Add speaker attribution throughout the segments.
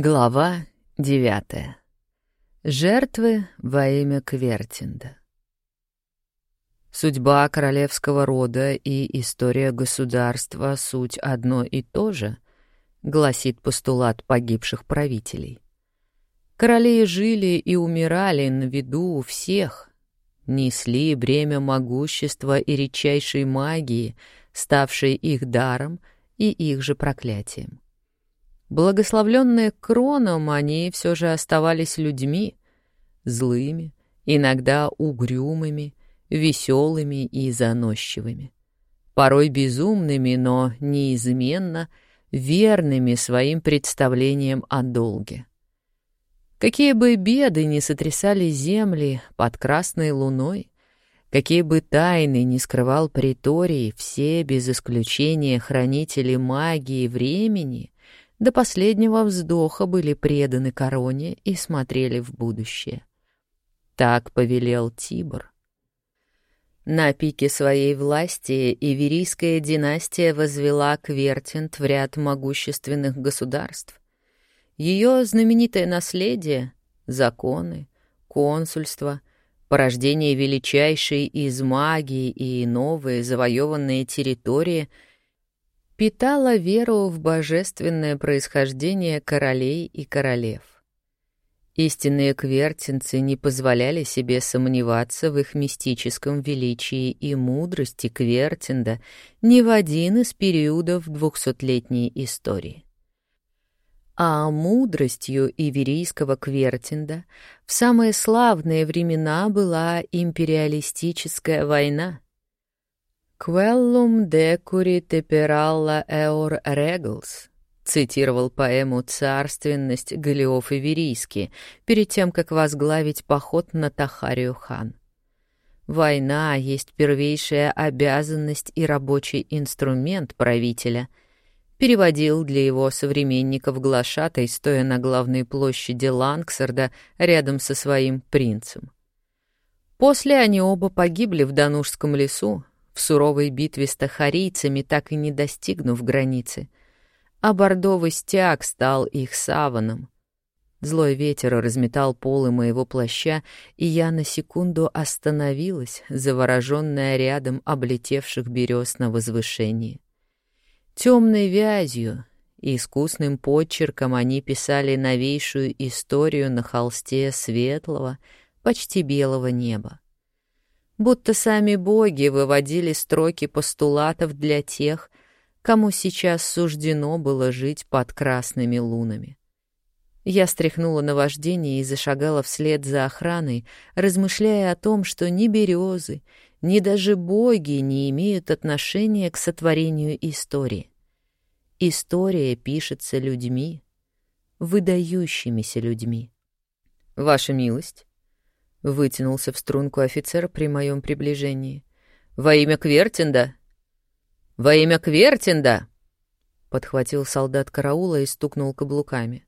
Speaker 1: Глава девятая. Жертвы во имя Квертинда. Судьба королевского рода и история государства — суть одно и то же, гласит постулат погибших правителей. Короли жили и умирали на виду у всех, несли бремя могущества и редчайшей магии, ставшей их даром и их же проклятием. Благословленные кроном, они все же оставались людьми, злыми, иногда угрюмыми, веселыми и заносчивыми. Порой безумными, но неизменно верными своим представлениям о долге. Какие бы беды ни сотрясали земли под красной луной, какие бы тайны ни скрывал приторий, все без исключения хранители магии времени — до последнего вздоха были преданы короне и смотрели в будущее. Так повелел Тибр. На пике своей власти Иверийская династия возвела Квертинт в ряд могущественных государств. Ее знаменитое наследие — законы, консульство, порождение величайшей из магии и новые завоеванные территории — питала веру в божественное происхождение королей и королев. Истинные квертинцы не позволяли себе сомневаться в их мистическом величии и мудрости Квертинда ни в один из периодов двухсотлетней истории. А мудростью иверийского Квертинда в самые славные времена была империалистическая война — «Quellum decuri teperalla eor regals», цитировал поэму «Царственность» Галиоф Иверийский перед тем, как возглавить поход на Тахарию хан. Война есть первейшая обязанность и рабочий инструмент правителя, переводил для его современников глашатай, стоя на главной площади Лангсарда рядом со своим принцем. После они оба погибли в Данушском лесу, в суровой битве с тахарийцами, так и не достигнув границы. А бордовый стяг стал их саваном. Злой ветер разметал полы моего плаща, и я на секунду остановилась, завороженная рядом облетевших берез на возвышении. Темной вязью и искусным подчерком они писали новейшую историю на холсте светлого, почти белого неба будто сами боги выводили строки постулатов для тех, кому сейчас суждено было жить под красными лунами. Я стряхнула наваждение и зашагала вслед за охраной, размышляя о том, что ни березы, ни даже боги не имеют отношения к сотворению истории. История пишется людьми, выдающимися людьми. Ваша милость, — вытянулся в струнку офицер при моем приближении. «Во имя Квертинда!» «Во имя Квертинда!» — подхватил солдат караула и стукнул каблуками.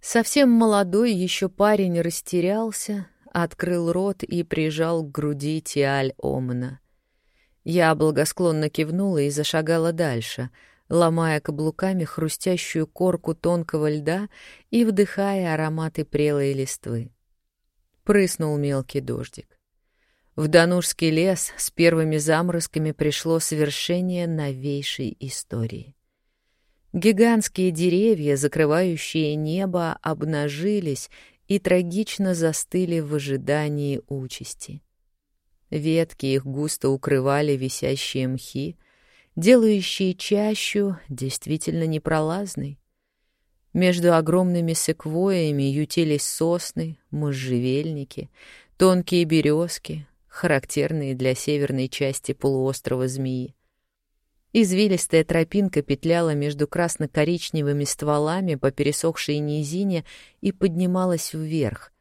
Speaker 1: Совсем молодой еще парень растерялся, открыл рот и прижал к груди Тиаль Омна. Я благосклонно кивнула и зашагала дальше, ломая каблуками хрустящую корку тонкого льда и вдыхая ароматы прелой листвы прыснул мелкий дождик. В Данушский лес с первыми заморозками пришло совершение новейшей истории. Гигантские деревья, закрывающие небо, обнажились и трагично застыли в ожидании участи. Ветки их густо укрывали висящие мхи, делающие чащу действительно непролазной. Между огромными секвоями ютились сосны, можжевельники, тонкие березки, характерные для северной части полуострова Змеи. Извилистая тропинка петляла между красно-коричневыми стволами по пересохшей низине и поднималась вверх,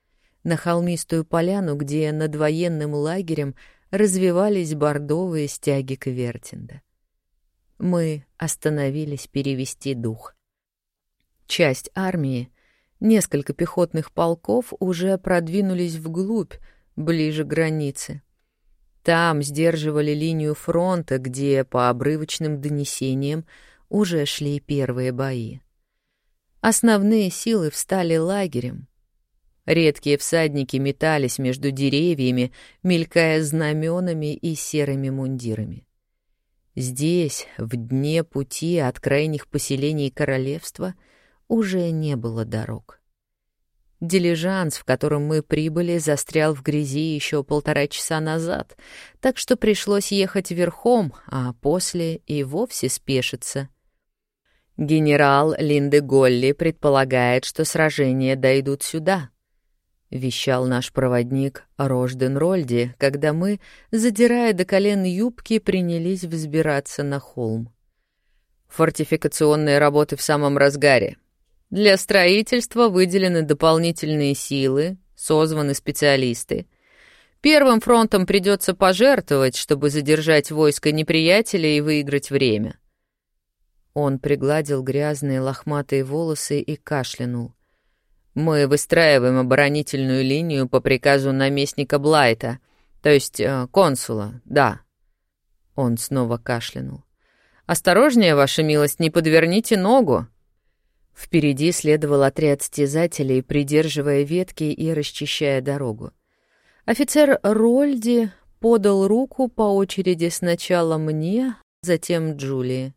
Speaker 1: на холмистую поляну, где над военным лагерем развивались бордовые стяги Квертинда. Мы остановились перевести дух. Часть армии, несколько пехотных полков уже продвинулись вглубь, ближе к границе. Там сдерживали линию фронта, где, по обрывочным донесениям, уже шли первые бои. основные силы встали лагерем. Редкие всадники метались между деревьями, мелькая знаменами и серыми мундирами. Здесь, в дне пути от крайних поселений королевства, уже не было дорог. Дилижанс, в котором мы прибыли, застрял в грязи еще полтора часа назад, так что пришлось ехать верхом, а после и вовсе спешиться. Генерал Линде Голли предполагает, что сражения дойдут сюда, — вещал наш проводник Рожден Рольди, когда мы, задирая до колен юбки, принялись взбираться на холм. Фортификационные работы в самом разгаре — для строительства выделены дополнительные силы, созваны специалисты. Первым фронтом придется пожертвовать, чтобы задержать войско неприятеля и выиграть время. Он пригладил грязные лохматые волосы и кашлянул. Мы выстраиваем оборонительную линию по приказу наместника Блайта, то есть э, консула, да. Он снова кашлянул. «Осторожнее, ваша милость, не подверните ногу!» Впереди следовал отряд стязателей, придерживая ветки и расчищая дорогу. Офицер Рольди подал руку по очереди сначала мне, затем Джулии.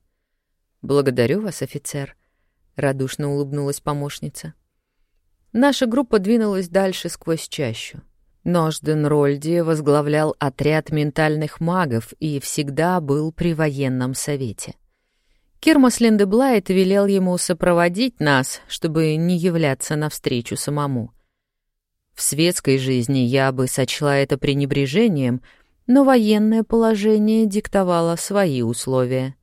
Speaker 1: «Благодарю вас, офицер», — радушно улыбнулась помощница. Наша группа двинулась дальше сквозь чащу. Ножден Рольди возглавлял отряд ментальных магов и всегда был при военном совете. Кирмас Линдеблайт велел ему сопроводить нас, чтобы не являться навстречу самому. В светской жизни я бы сочла это пренебрежением, но военное положение диктовало свои условия.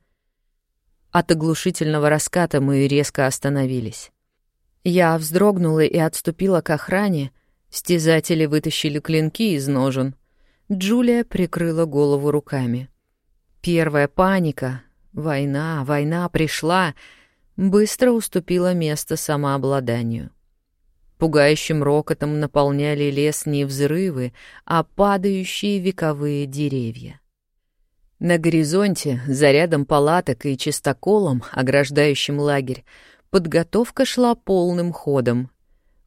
Speaker 1: От оглушительного раската мы резко остановились. Я вздрогнула и отступила к охране, стязатели вытащили клинки из ножен. Джулия прикрыла голову руками. Первая паника, Война, война пришла, быстро уступила место самообладанию. Пугающим рокотом наполняли лес не взрывы, а падающие вековые деревья. На горизонте, за рядом палаток и чистоколом, ограждающим лагерь, подготовка шла полным ходом.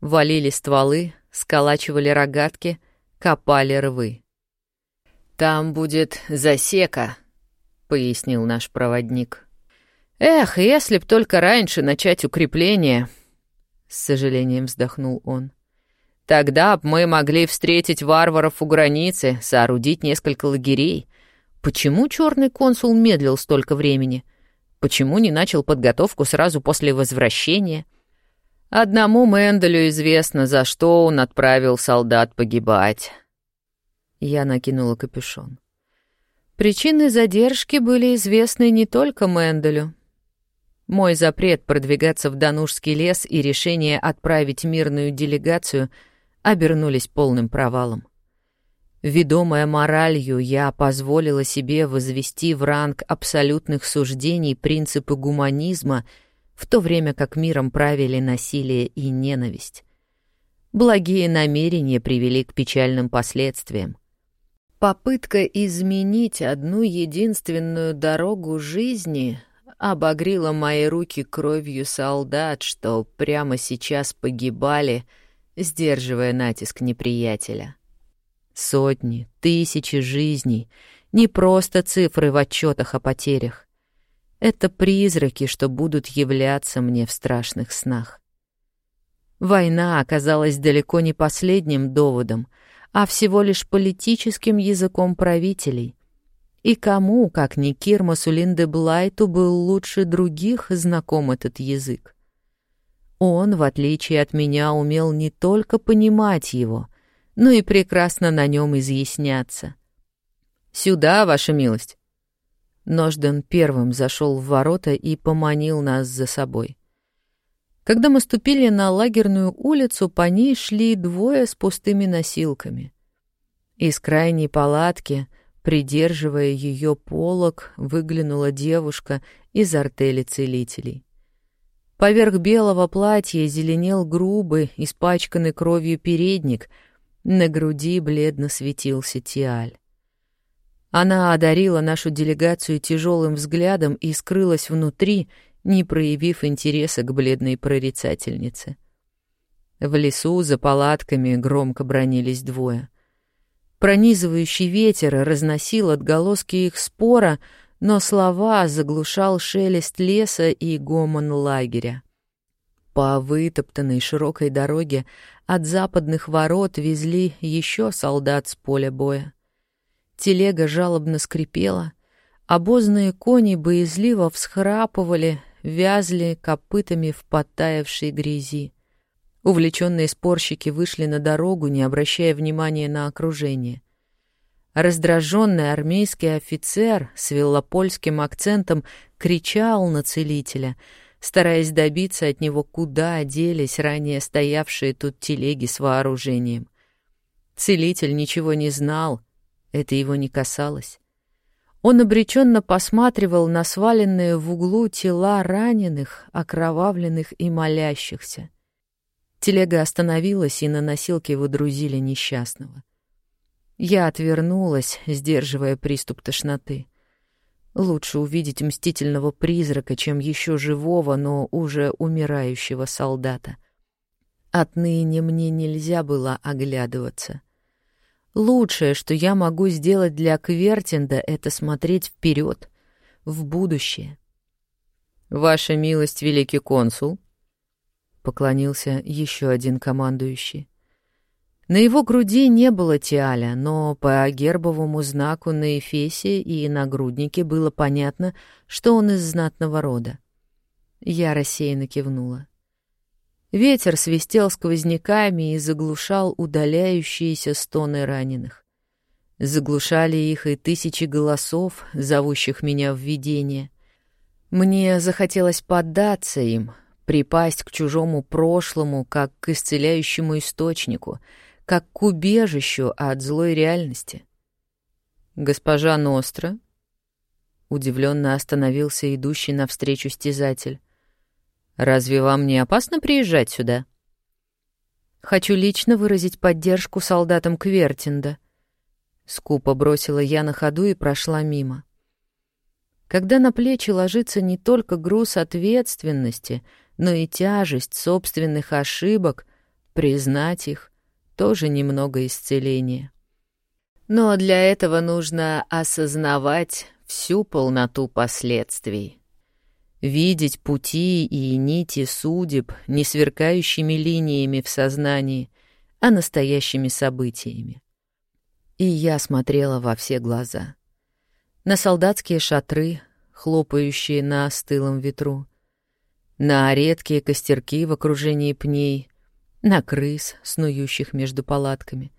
Speaker 1: Валили стволы, сколачивали рогатки, копали рвы. «Там будет засека», — пояснил наш проводник. «Эх, если б только раньше начать укрепление!» — с сожалением вздохнул он. «Тогда б мы могли встретить варваров у границы, соорудить несколько лагерей. Почему черный консул медлил столько времени? Почему не начал подготовку сразу после возвращения?» Одному Менделю известно, за что он отправил солдат погибать. Я накинула капюшон. Причины задержки были известны не только Менделю. Мой запрет продвигаться в Данушский лес и решение отправить мирную делегацию обернулись полным провалом. Ведомая моралью, я позволила себе возвести в ранг абсолютных суждений принципы гуманизма, в то время как миром правили насилие и ненависть. Благие намерения привели к печальным последствиям. Попытка изменить одну единственную дорогу жизни обогрела мои руки кровью солдат, что прямо сейчас погибали, сдерживая натиск неприятеля. Сотни, тысячи жизней, не просто цифры в отчетах о потерях. Это призраки, что будут являться мне в страшных снах. Война оказалась далеко не последним доводом — а всего лишь политическим языком правителей. И кому, как ни Кирмасу Линдеблайту, был лучше других знаком этот язык? Он, в отличие от меня, умел не только понимать его, но и прекрасно на нем изъясняться. «Сюда, ваша милость!» Ножден первым зашел в ворота и поманил нас за собой. Когда мы ступили на лагерную улицу, по ней шли двое с пустыми носилками. Из крайней палатки, придерживая ее полог, выглянула девушка из артели целителей. Поверх белого платья зеленел грубый, испачканный кровью передник, на груди бледно светился тиаль. Она одарила нашу делегацию тяжелым взглядом и скрылась внутри, не проявив интереса к бледной прорицательнице. В лесу за палатками громко бронились двое. Пронизывающий ветер разносил отголоски их спора, но слова заглушал шелест леса и гомон лагеря. По вытоптанной широкой дороге от западных ворот везли еще солдат с поля боя. Телега жалобно скрипела, обозные кони боязливо всхрапывали, вязли копытами в потаявшей грязи. Увлеченные спорщики вышли на дорогу, не обращая внимания на окружение. Раздраженный армейский офицер с велопольским акцентом кричал на целителя, стараясь добиться от него, куда делись ранее стоявшие тут телеги с вооружением. Целитель ничего не знал, это его не касалось. Он обреченно посматривал на сваленные в углу тела раненых, окровавленных и молящихся. Телега остановилась, и на носилке выдрузили несчастного. Я отвернулась, сдерживая приступ тошноты. Лучше увидеть мстительного призрака, чем еще живого, но уже умирающего солдата. Отныне мне нельзя было оглядываться. Лучшее, что я могу сделать для Квертинда, это смотреть вперед, в будущее. «Ваша милость, великий консул», — поклонился еще один командующий. На его груди не было тиаля, но по гербовому знаку на эфесе и нагруднике было понятно, что он из знатного рода. Я рассеянно кивнула. Ветер свистел сквозняками и заглушал удаляющиеся стоны раненых. Заглушали их и тысячи голосов, зовущих меня в видение. Мне захотелось поддаться им, припасть к чужому прошлому, как к исцеляющему источнику — как к убежищу от злой реальности. «Госпожа Ностра?» Удивленно остановился идущий навстречу стязатель. «Разве вам не опасно приезжать сюда?» «Хочу лично выразить поддержку солдатам Квертинда», — скупо бросила я на ходу и прошла мимо. Когда на плечи ложится не только груз ответственности, но и тяжесть собственных ошибок, признать их — тоже немного исцеления. Но для этого нужно осознавать всю полноту последствий. Видеть пути и нити судеб не сверкающими линиями в сознании, а настоящими событиями. И я смотрела во все глаза. На солдатские шатры, хлопающие на остылом ветру, на редкие костерки в окружении пней, на крыс, снующих между палатками,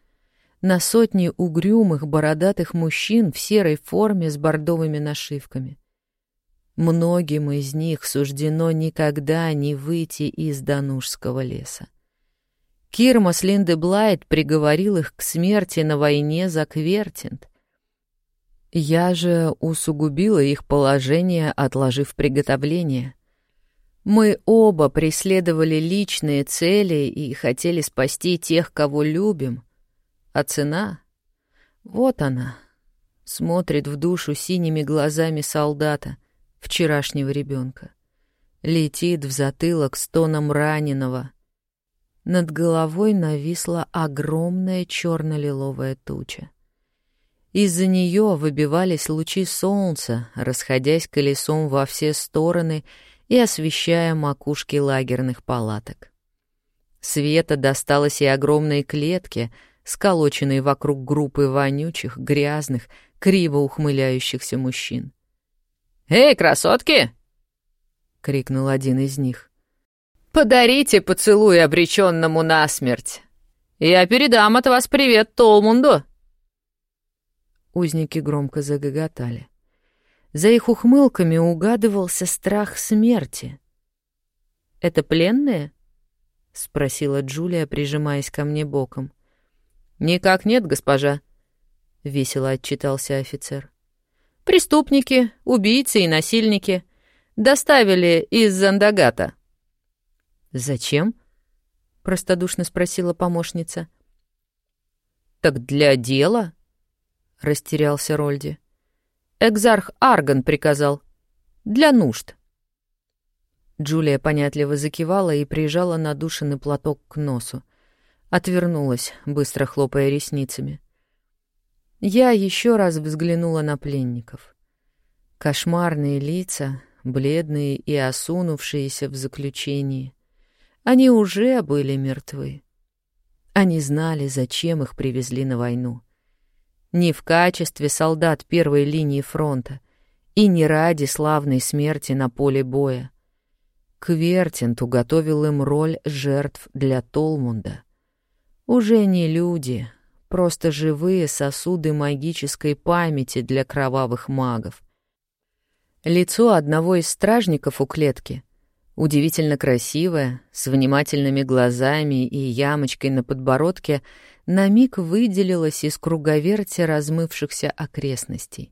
Speaker 1: на сотни угрюмых бородатых мужчин в серой форме с бордовыми нашивками. Многим из них суждено никогда не выйти из Данушского леса. Кирмас Линдеблайт приговорил их к смерти на войне за Квертинт. Я же усугубила их положение, отложив приготовление. Мы оба преследовали личные цели и хотели спасти тех, кого любим. А цена? Вот она. Смотрит в душу синими глазами солдата, вчерашнего ребенка. Летит в затылок стоном раненого. Над головой нависла огромная черно-лиловая туча. Из-за нее выбивались лучи солнца, расходясь колесом во все стороны — и освещая макушки лагерных палаток. Света досталось и огромной клетке, сколоченной вокруг группы вонючих, грязных, криво ухмыляющихся мужчин. «Эй, красотки!» — крикнул один из них. «Подарите поцелуй обреченному насмерть! Я передам от вас привет Толмунду!» Узники громко загоготали. За их ухмылками угадывался страх смерти. «Это пленные?» — спросила Джулия, прижимаясь ко мне боком. «Никак нет, госпожа», — весело отчитался офицер. «Преступники, убийцы и насильники. Доставили из Зандагата». «Зачем?» — простодушно спросила помощница. «Так для дела?» — растерялся Рольди. Экзарх Арган приказал. Для нужд. Джулия понятливо закивала и прижала надушенный платок к носу. Отвернулась, быстро хлопая ресницами. Я еще раз взглянула на пленников. Кошмарные лица, бледные и осунувшиеся в заключении. Они уже были мертвы. Они знали, зачем их привезли на войну. Не в качестве солдат первой линии фронта и не ради славной смерти на поле боя. Квертинт уготовил им роль жертв для Толмунда. Уже не люди, просто живые сосуды магической памяти для кровавых магов. Лицо одного из стражников у клетки, удивительно красивое, с внимательными глазами и ямочкой на подбородке, на миг выделилось из круговерти размывшихся окрестностей.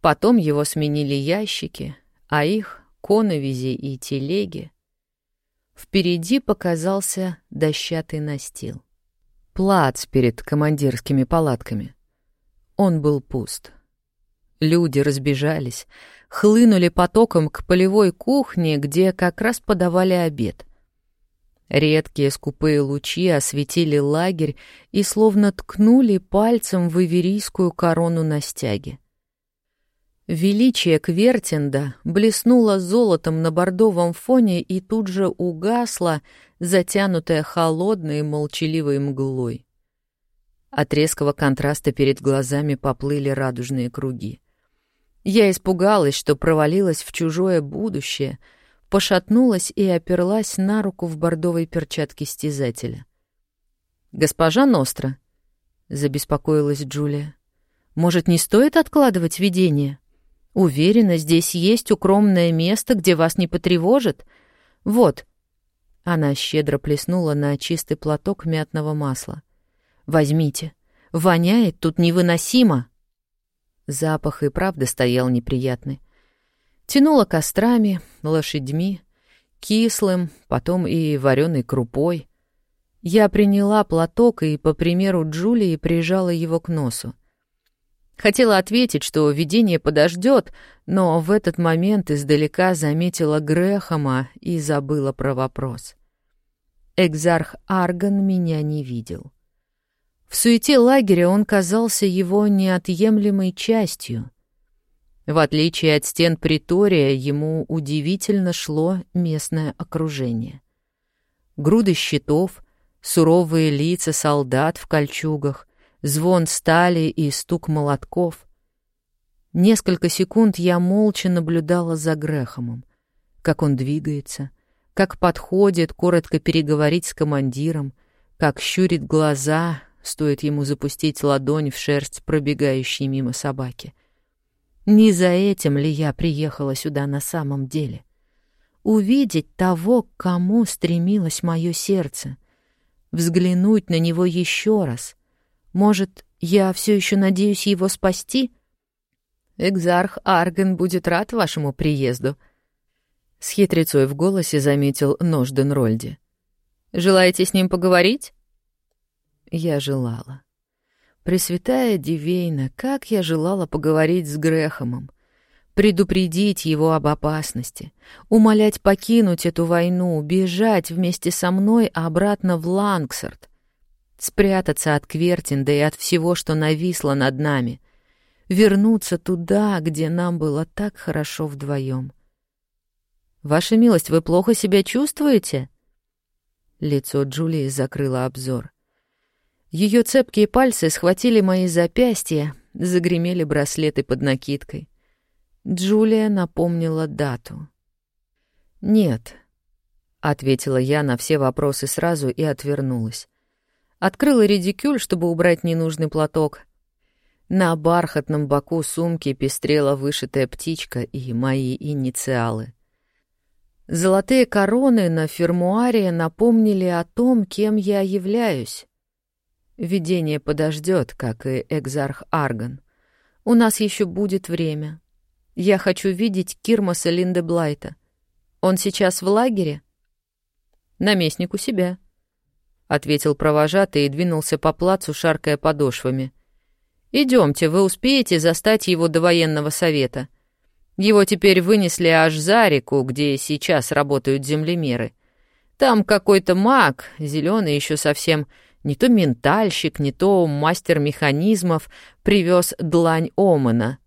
Speaker 1: Потом его сменили ящики, а их — коновизи и телеги. Впереди показался дощатый настил. Плац перед командирскими палатками. Он был пуст. Люди разбежались, хлынули потоком к полевой кухне, где как раз подавали обед. Редкие скупые лучи осветили лагерь и словно ткнули пальцем в иверийскую корону на стяге. Величие Квертинда блеснуло золотом на бордовом фоне и тут же угасло, затянутое холодной молчаливой мглой. От резкого контраста перед глазами поплыли радужные круги. Я испугалась, что провалилась в чужое будущее, пошатнулась и оперлась на руку в бордовой перчатке стязателя. «Госпожа Ностра», — забеспокоилась Джулия, — «может, не стоит откладывать видение? Уверена, здесь есть укромное место, где вас не потревожит. Вот». Она щедро плеснула на чистый платок мятного масла. «Возьмите. Воняет тут невыносимо». Запах и правда стоял неприятный. Тянуло кострами, лошадьми, кислым, потом и вареной крупой. Я приняла платок и, по примеру Джулии, прижала его к носу. Хотела ответить, что видение подождет, но в этот момент издалека заметила Грехома и забыла про вопрос. Экзарх Арган меня не видел. В суете лагеря он казался его неотъемлемой частью. В отличие от стен притория, ему удивительно шло местное окружение. Груды щитов, суровые лица солдат в кольчугах, звон стали и стук молотков. Несколько секунд я молча наблюдала за Грехомом, как он двигается, как подходит коротко переговорить с командиром, как щурит глаза, стоит ему запустить ладонь в шерсть пробегающей мимо собаки. Не за этим ли я приехала сюда на самом деле? Увидеть того, к кому стремилось мое сердце, взглянуть на него еще раз. Может, я все еще надеюсь его спасти? Экзарх Арген будет рад вашему приезду. С хитрецой в голосе заметил Ножден Рольди. Желаете с ним поговорить? Я желала. Пресвятая Дивейна, как я желала поговорить с Грехомом, предупредить его об опасности, умолять покинуть эту войну, бежать вместе со мной обратно в Лангсарт, спрятаться от Квертинда и от всего, что нависло над нами, вернуться туда, где нам было так хорошо вдвоем. «Ваша милость, вы плохо себя чувствуете?» Лицо Джулии закрыло обзор. Ее цепкие пальцы схватили мои запястья, загремели браслеты под накидкой. Джулия напомнила дату. «Нет», — ответила я на все вопросы сразу и отвернулась. Открыла редикюль, чтобы убрать ненужный платок. На бархатном боку сумки пестрела вышитая птичка и мои инициалы. Золотые короны на фермуаре напомнили о том, кем я являюсь. Видение подождет, как и экзарх Арган. У нас еще будет время. Я хочу видеть Кирмаса Линдеблайта. Он сейчас в лагере? Наместник у себя, — ответил провожатый и двинулся по плацу, шаркая подошвами. Идемте, вы успеете застать его до военного совета. Его теперь вынесли аж за реку, где сейчас работают землемеры. Там какой-то маг, зеленый еще совсем, не то ментальщик, не то мастер механизмов, привез длань Омана.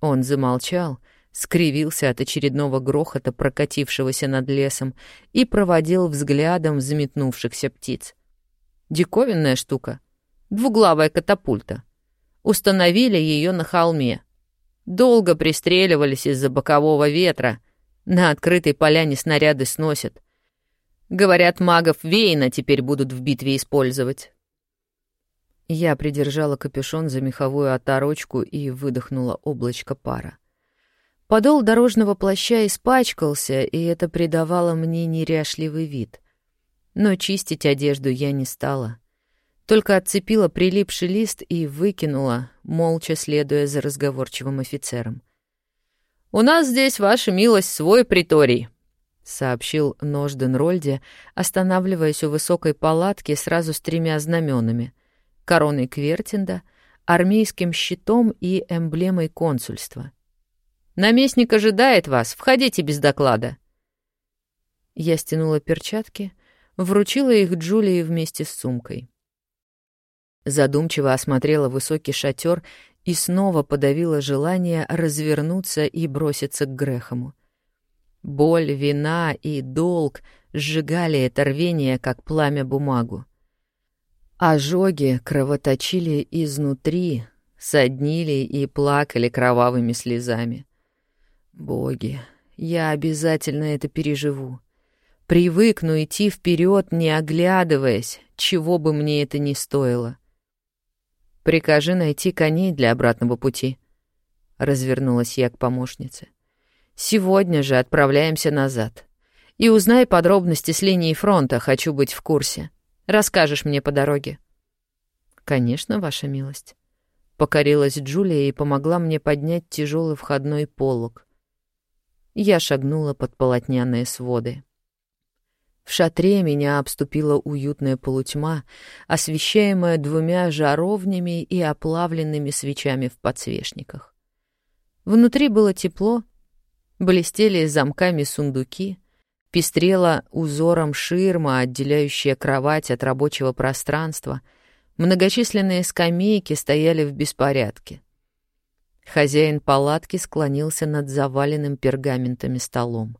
Speaker 1: Он замолчал, скривился от очередного грохота, прокатившегося над лесом, и проводил взглядом взметнувшихся птиц. Диковинная штука. Двуглавая катапульта. Установили ее на холме. Долго пристреливались из-за бокового ветра. На открытой поляне снаряды сносят. Говорят, магов Вейна теперь будут в битве использовать. Я придержала капюшон за меховую оторочку и выдохнула облачко пара. Подол дорожного плаща испачкался, и это придавало мне неряшливый вид. Но чистить одежду я не стала. Только отцепила прилипший лист и выкинула, молча следуя за разговорчивым офицером. «У нас здесь, ваша милость, свой приторий», — сообщил Ножден Рольде, останавливаясь у высокой палатки сразу с тремя знаменами — короной Квертинда, армейским щитом и эмблемой консульства. «Наместник ожидает вас, входите без доклада». Я стянула перчатки, вручила их Джулии вместе с сумкой. Задумчиво осмотрела высокий шатер и снова подавила желание развернуться и броситься к Грехому. Боль, вина и долг сжигали это рвение, как пламя бумагу. Ожоги кровоточили изнутри, соднили и плакали кровавыми слезами. Боги, я обязательно это переживу. Привыкну идти вперед, не оглядываясь, чего бы мне это ни стоило. Прикажи найти коней для обратного пути. Развернулась я к помощнице. Сегодня же отправляемся назад. И узнай подробности с линии фронта, хочу быть в курсе. Расскажешь мне по дороге. Конечно, ваша милость. Покорилась Джулия и помогла мне поднять тяжелый входной полог. Я шагнула под полотняные своды. В шатре меня обступила уютная полутьма, освещаемая двумя жаровнями и оплавленными свечами в подсвечниках. Внутри было тепло, блестели замками сундуки, пестрела узором ширма, отделяющая кровать от рабочего пространства, многочисленные скамейки стояли в беспорядке. Хозяин палатки склонился над заваленным пергаментами столом.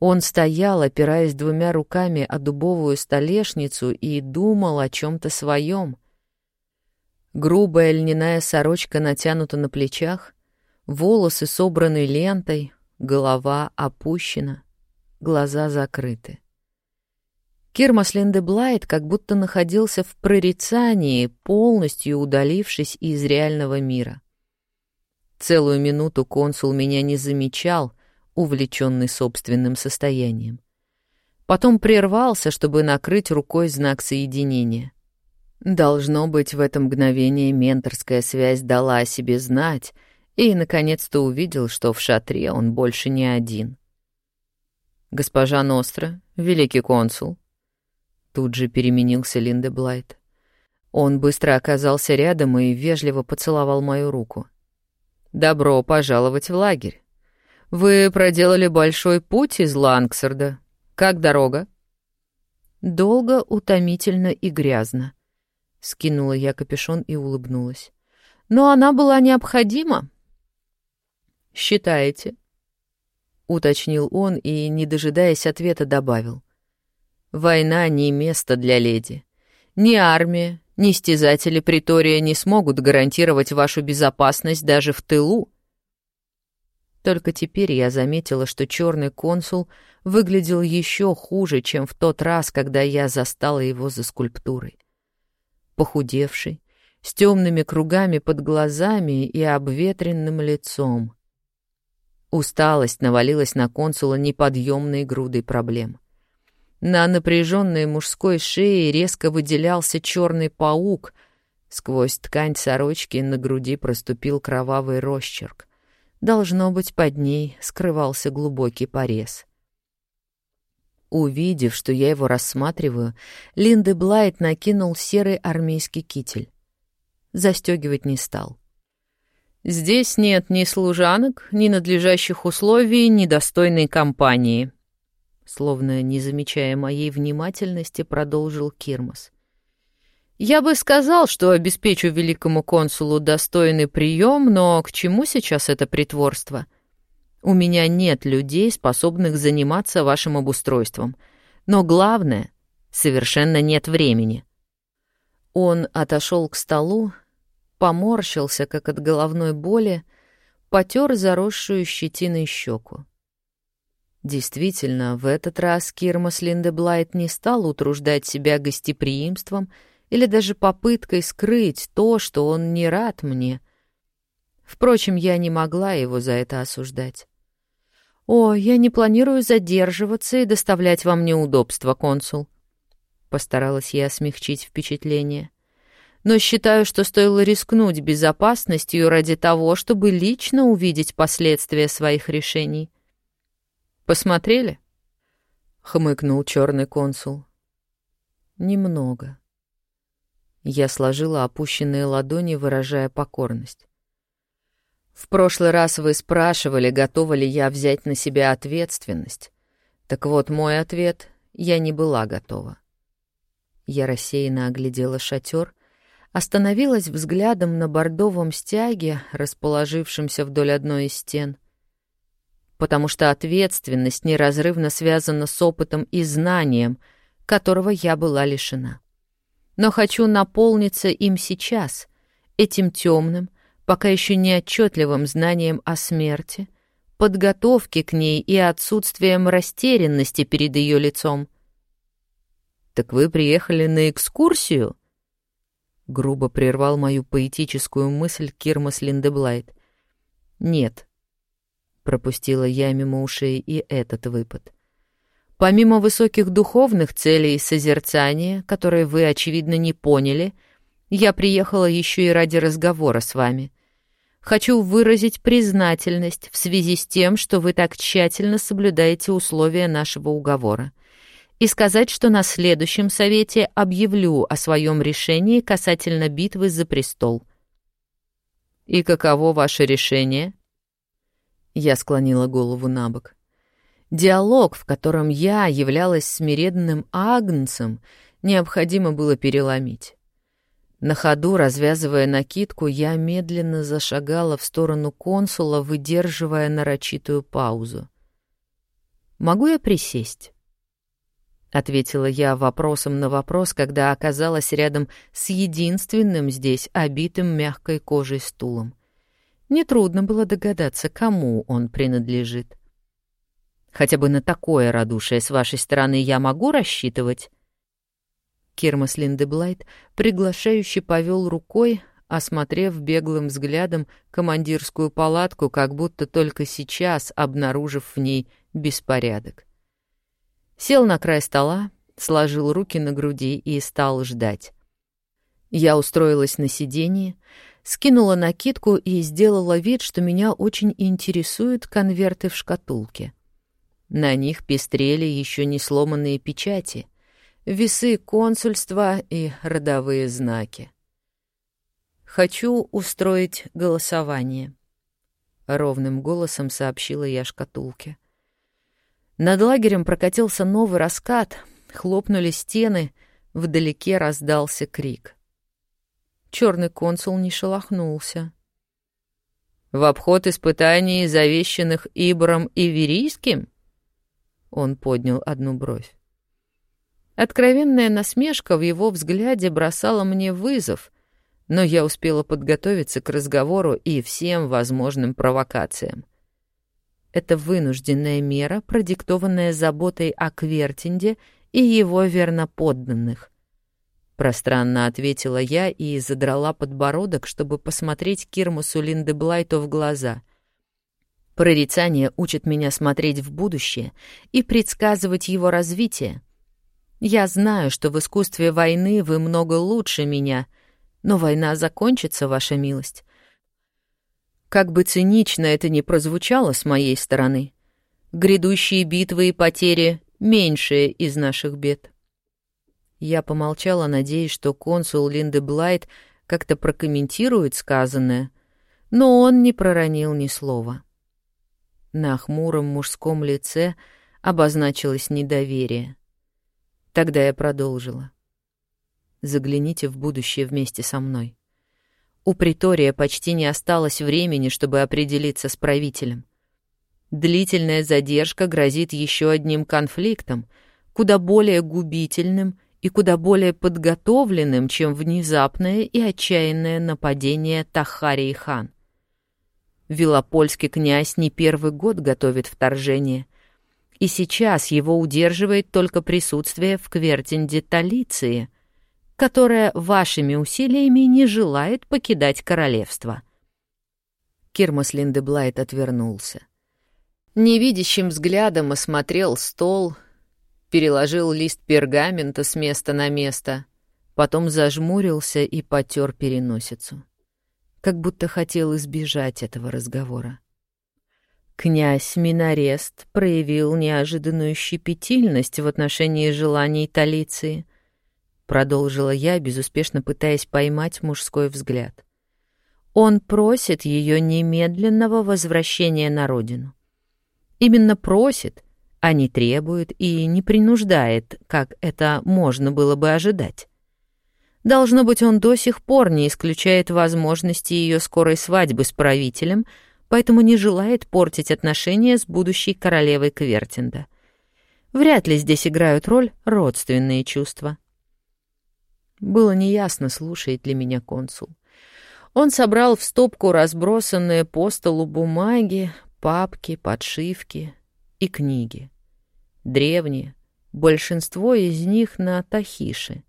Speaker 1: Он стоял, опираясь двумя руками о дубовую столешницу и думал о чем-то своем. Грубая льняная сорочка натянута на плечах, волосы собраны лентой, голова опущена, глаза закрыты. Кирмас Линдеблайт как будто находился в прорицании, полностью удалившись из реального мира. Целую минуту консул меня не замечал, увлеченный собственным состоянием. Потом прервался, чтобы накрыть рукой знак соединения. Должно быть, в это мгновение менторская связь дала о себе знать, и, наконец-то, увидел, что в шатре он больше не один. «Госпожа Ностра, великий консул», Тут же переменился Линдеблайт. Он быстро оказался рядом и вежливо поцеловал мою руку. «Добро пожаловать в лагерь. Вы проделали большой путь из Лангсерда. Как дорога? Долго, утомительно и грязно. Скинула я капюшон и улыбнулась. Но она была необходима. Считаете? Уточнил он и, не дожидаясь ответа, добавил. Война не место для леди. Ни армия, ни стязатели притория не смогут гарантировать вашу безопасность даже в тылу. Только теперь я заметила, что черный консул выглядел еще хуже, чем в тот раз, когда я застала его за скульптурой. Похудевший, с темными кругами под глазами и обветренным лицом. Усталость навалилась на консула неподъемной грудой проблем. На напряженной мужской шее резко выделялся черный паук. Сквозь ткань сорочки на груди проступил кровавый росчерк. Должно быть, под ней скрывался глубокий порез. Увидев, что я его рассматриваю, Линды Блайт накинул серый армейский китель. Застегивать не стал. Здесь нет ни служанок, ни надлежащих условий, ни достойной компании. Словно не замечая моей внимательности, продолжил Кирмас. Я бы сказал, что обеспечу великому консулу достойный прием, но к чему сейчас это притворство? У меня нет людей, способных заниматься вашим обустройством. Но главное, совершенно нет времени. Он отошел к столу, поморщился, как от головной боли, потер заросшую щетиной щеку. Действительно, в этот раз Кирмас Линдеблайт не стал утруждать себя гостеприимством или даже попыткой скрыть то, что он не рад мне. Впрочем, я не могла его за это осуждать. «О, я не планирую задерживаться и доставлять вам неудобства, консул», Постаралась я смягчить впечатление. Но считаю, что стоило рискнуть безопасностью ради того, чтобы лично увидеть последствия своих решений. «Посмотрели?» — хмыкнул черный консул. «Немного». Я сложила опущенные ладони, выражая покорность. «В прошлый раз вы спрашивали, готова ли я взять на себя ответственность. Так вот, мой ответ — я не была готова. Я рассеянно оглядела шатер, остановилась взглядом на бордовом стяге, расположившемся вдоль одной из стен. Потому что ответственность неразрывно связана с опытом и знанием, которого я была лишена. Но хочу наполниться им сейчас, этим темным, пока еще не отчетливым знанием о смерти, подготовке к ней и отсутствием растерянности перед ее лицом — «Так вы приехали на экскурсию?» Грубо прервал мою поэтическую мысль Кирмас Линдеблайт. «Нет», — пропустила я мимо ушей и этот выпад. «Помимо высоких духовных целей созерцания, которые вы, очевидно, не поняли, я приехала еще и ради разговора с вами. Хочу выразить признательность в связи с тем, что вы так тщательно соблюдаете условия нашего уговора и сказать, что на следующем совете объявлю о своем решении касательно битвы за престол. «И каково ваше решение?» Я склонила голову на бок. Диалог, в котором я являлась смиренным агнцем, необходимо было переломить. На ходу, развязывая накидку, я медленно зашагала в сторону консула, выдерживая нарочитую паузу. «Могу я присесть?» — ответила я вопросом на вопрос, когда оказалась рядом с единственным здесь обитым мягкой кожей стулом. Нетрудно было догадаться, кому он принадлежит. «Хотя бы на такое радушие с вашей стороны я могу рассчитывать?» Кермас Линдеблайт приглашающе повел рукой, осмотрев беглым взглядом командирскую палатку, как будто только сейчас обнаружив в ней беспорядок. Сел на край стола, сложил руки на груди и стал ждать. Я устроилась на сиденье, скинула накидку и сделала вид, что меня очень интересуют конверты в шкатулке. На них пестрели еще не сломанные печати, весы консульства и родовые знаки. «Хочу устроить голосование», — ровным голосом сообщила я шкатулке. — над лагерем прокатился новый раскат, хлопнули стены, вдалеке раздался крик. Черный консул не шелохнулся. «В обход испытаний, завещанных Ибром и Верийским?» Он поднял одну бровь. Откровенная насмешка в его взгляде бросала мне вызов, но я успела подготовиться к разговору и всем возможным провокациям. Это вынужденная мера, продиктованная заботой о Квертинде и его верноподданных. Пространно ответила я и задрала подбородок, чтобы посмотреть Кирмусу Линдеблайту в глаза. Прорицание учит меня смотреть в будущее и предсказывать его развитие. Я знаю, что в искусстве войны вы много лучше меня, но война закончится, ваша милость. Как бы цинично это ни прозвучало с моей стороны, грядущие битвы и потери — меньшие из наших бед. Я помолчала, надеясь, что консул Линде Блайт как-то прокомментирует сказанное, но он не проронил ни слова. На хмуром мужском лице обозначилось недоверие. Тогда я продолжила. Загляните в будущее вместе со мной. У притория почти не осталось времени, чтобы определиться с правителем. Длительная задержка грозит еще одним конфликтом, куда более губительным и куда более подготовленным, чем внезапное и отчаянное нападение Тахарии хан. Велопольский князь не первый год готовит вторжение, и сейчас его удерживает только присутствие в Квертинде Талиции, которая вашими усилиями не желает покидать королевство. Кирмас Линдеблайт отвернулся. Невидящим взглядом осмотрел стол, переложил лист пергамента с места на место, потом зажмурился и потер переносицу как будто хотел избежать этого разговора. Князь Минарест проявил неожиданную щепетильность в отношении желаний Талиции, продолжила я, безуспешно пытаясь поймать мужской взгляд. Он просит ее немедленного возвращения на родину. Именно просит, а не требует и не принуждает, как это можно было бы ожидать. Должно быть, он до сих пор не исключает возможности ее скорой свадьбы с правителем, поэтому не желает портить отношения с будущей королевой Квертинда. Вряд ли здесь играют роль родственные чувства. Было неясно, слушает ли меня консул. Он собрал в стопку разбросанные по столу бумаги, папки, подшивки и книги. Древние, большинство из них на тахише —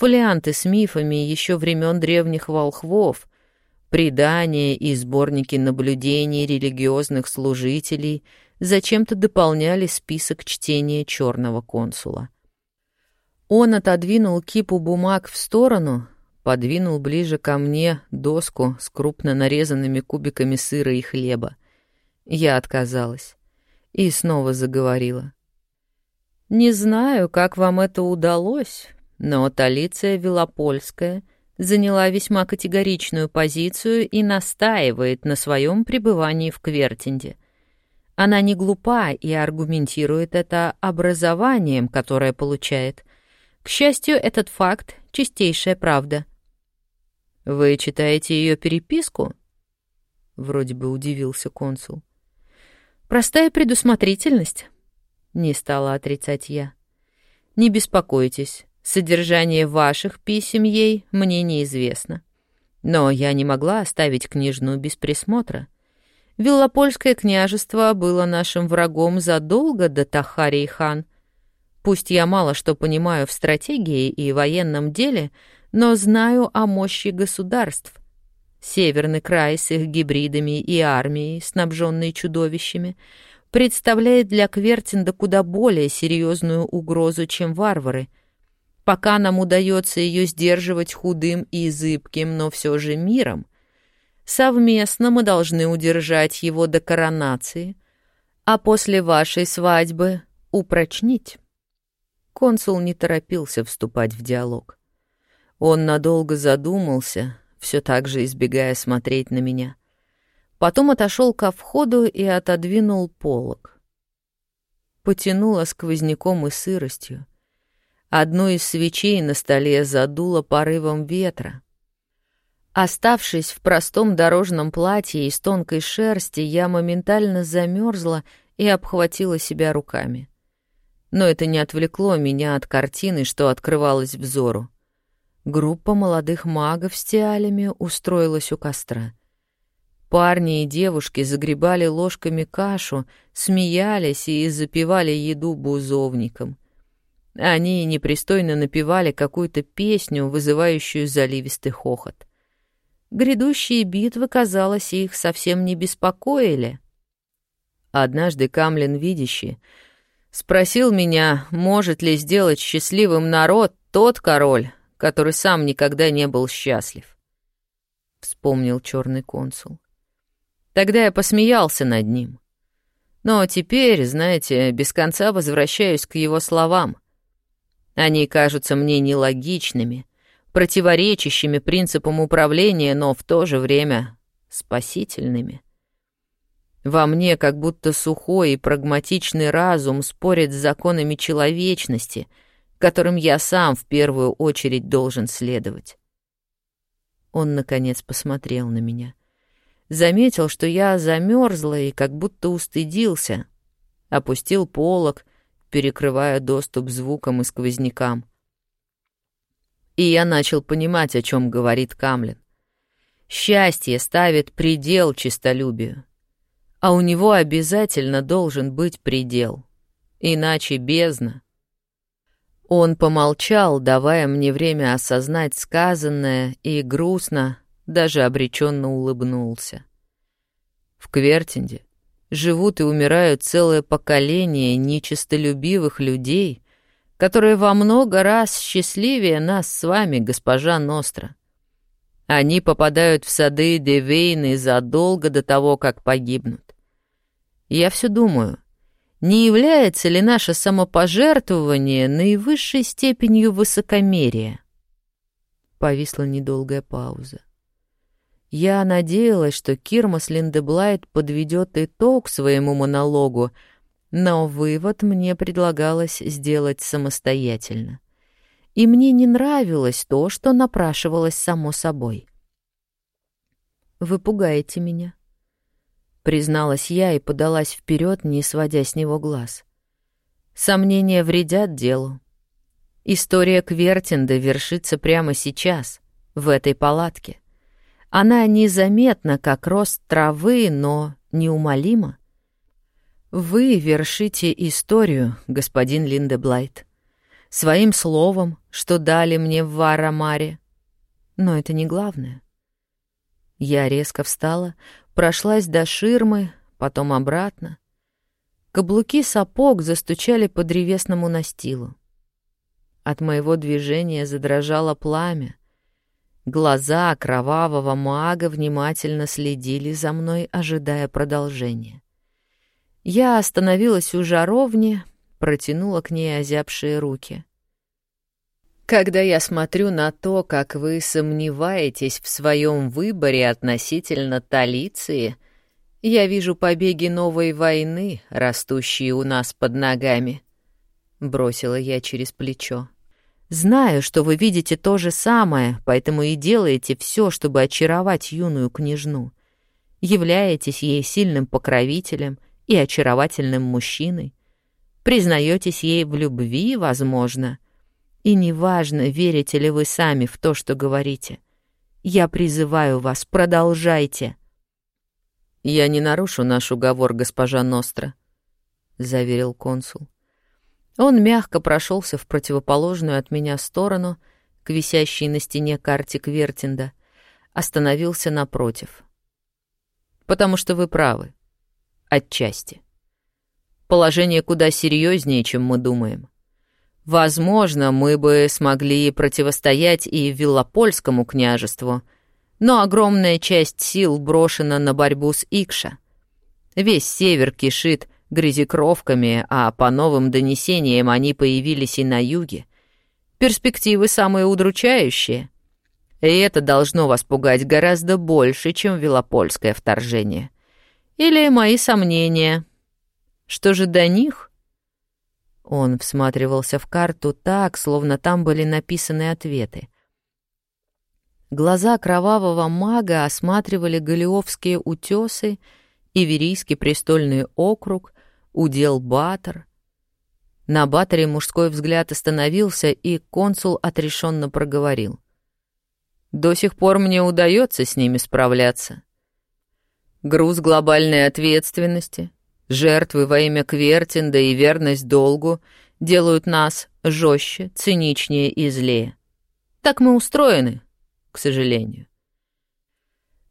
Speaker 1: фолианты с мифами еще времен древних волхвов, предания и сборники наблюдений религиозных служителей зачем-то дополняли список чтения черного консула. Он отодвинул кипу бумаг в сторону, подвинул ближе ко мне доску с крупно нарезанными кубиками сыра и хлеба. Я отказалась и снова заговорила. «Не знаю, как вам это удалось, но Талиция Велопольская заняла весьма категоричную позицию и настаивает на своем пребывании в Квертинде. Она не глупа и аргументирует это образованием, которое получает. К счастью, этот факт — чистейшая правда. «Вы читаете ее переписку?» Вроде бы удивился консул. «Простая предусмотрительность», — не стала отрицать я. «Не беспокойтесь, Содержание ваших писем ей мне неизвестно. Но я не могла оставить княжну без присмотра. Виллопольское княжество было нашим врагом задолго до Тахарии хан. Пусть я мало что понимаю в стратегии и военном деле, но знаю о мощи государств. Северный край с их гибридами и армией, снабженной чудовищами, представляет для Квертинда куда более серьезную угрозу, чем варвары — пока нам удается ее сдерживать худым и зыбким, но все же миром, совместно мы должны удержать его до коронации, а после вашей свадьбы упрочнить. Консул не торопился вступать в диалог. Он надолго задумался, все так же избегая смотреть на меня. Потом отошел ко входу и отодвинул полог. Потянуло сквозняком и сыростью. Одну из свечей на столе задуло порывом ветра. Оставшись в простом дорожном платье из тонкой шерсти, я моментально замерзла и обхватила себя руками. Но это не отвлекло меня от картины, что открывалась взору. Группа молодых магов с тиалями устроилась у костра. Парни и девушки загребали ложками кашу, смеялись и запивали еду бузовником. Они непристойно напевали какую-то песню, вызывающую заливистый хохот. Грядущие битвы, казалось, их совсем не беспокоили. Однажды Камлин Видящий спросил меня, может ли сделать счастливым народ тот король, который сам никогда не был счастлив. Вспомнил черный консул. Тогда я посмеялся над ним. Но теперь, знаете, без конца возвращаюсь к его словам — они кажутся мне нелогичными, противоречащими принципам управления, но в то же время спасительными. Во мне как будто сухой и прагматичный разум спорит с законами человечности, которым я сам в первую очередь должен следовать. Он, наконец, посмотрел на меня. Заметил, что я замерзла и как будто устыдился. Опустил полог, перекрывая доступ звукам и сквознякам. И я начал понимать, о чем говорит Камлин. Счастье ставит предел честолюбию. А у него обязательно должен быть предел. Иначе бездна. Он помолчал, давая мне время осознать сказанное, и грустно, даже обреченно улыбнулся. В Квертинде живут и умирают целое поколение нечистолюбивых людей, которые во много раз счастливее нас с вами, госпожа Ностра. Они попадают в сады Девейны задолго до того, как погибнут. Я все думаю — не является ли наше самопожертвование наивысшей степенью высокомерия? Повисла недолгая пауза. Я надеялась, что Кирмас Линдеблайт подведет итог своему монологу, но вывод мне предлагалось сделать самостоятельно. И мне не нравилось то, что напрашивалось само собой. «Вы пугаете меня», призналась я и подалась вперед, не сводя с него глаз. Сомнения вредят делу. История Квертинда вершится прямо сейчас, в этой палатке. Она незаметна, как рост травы, но неумолима. Вы вершите историю, господин Линдеблайт, своим словом, что дали мне в Варамаре. Но это не главное. Я резко встала, прошлась до ширмы, потом обратно. Каблуки сапог застучали по древесному настилу. От моего движения задрожало пламя. Глаза кровавого мага внимательно следили за мной, ожидая продолжения. Я остановилась у жаровни, протянула к ней озябшие руки. Когда я смотрю на то, как вы сомневаетесь в своем выборе относительно Талиции, я вижу побеги новой войны, растущие у нас под ногами. Бросила я через плечо. Знаю, что вы видите то же самое, поэтому и делаете все, чтобы очаровать юную княжну. Являетесь ей сильным покровителем и очаровательным мужчиной. Признаетесь ей в любви, возможно — и неважно, верите ли вы сами в то, что говорите. Я призываю вас, продолжайте. Я не нарушу наш уговор, госпожа Ностра, заверил консул. Он мягко прошелся в противоположную от меня сторону, к висящей на стене карте Квертинда, остановился напротив. Потому что вы правы. Отчасти. Положение куда серьезнее, чем мы думаем. Возможно, мы бы смогли противостоять и Виллопольскому княжеству, но огромная часть сил брошена на борьбу с Икша. Весь север кишит грязекровками, а по новым донесениям они появились и на юге. Перспективы самые удручающие. И это должно вас пугать гораздо больше, чем Велопольское вторжение. Или мои сомнения. Что же до них? Он всматривался в карту так, словно там были написаны ответы. Глаза кровавого мага осматривали Голиовские утесы, Иверийский престольный округ, удел Батор. На Баторе мужской взгляд остановился, и консул отрешенно проговорил. «До сих пор мне удается с ними справляться. Груз глобальной ответственности, Жертвы во имя Квертинда и верность долгу делают нас жестче, циничнее и злее. Так мы устроены, к сожалению.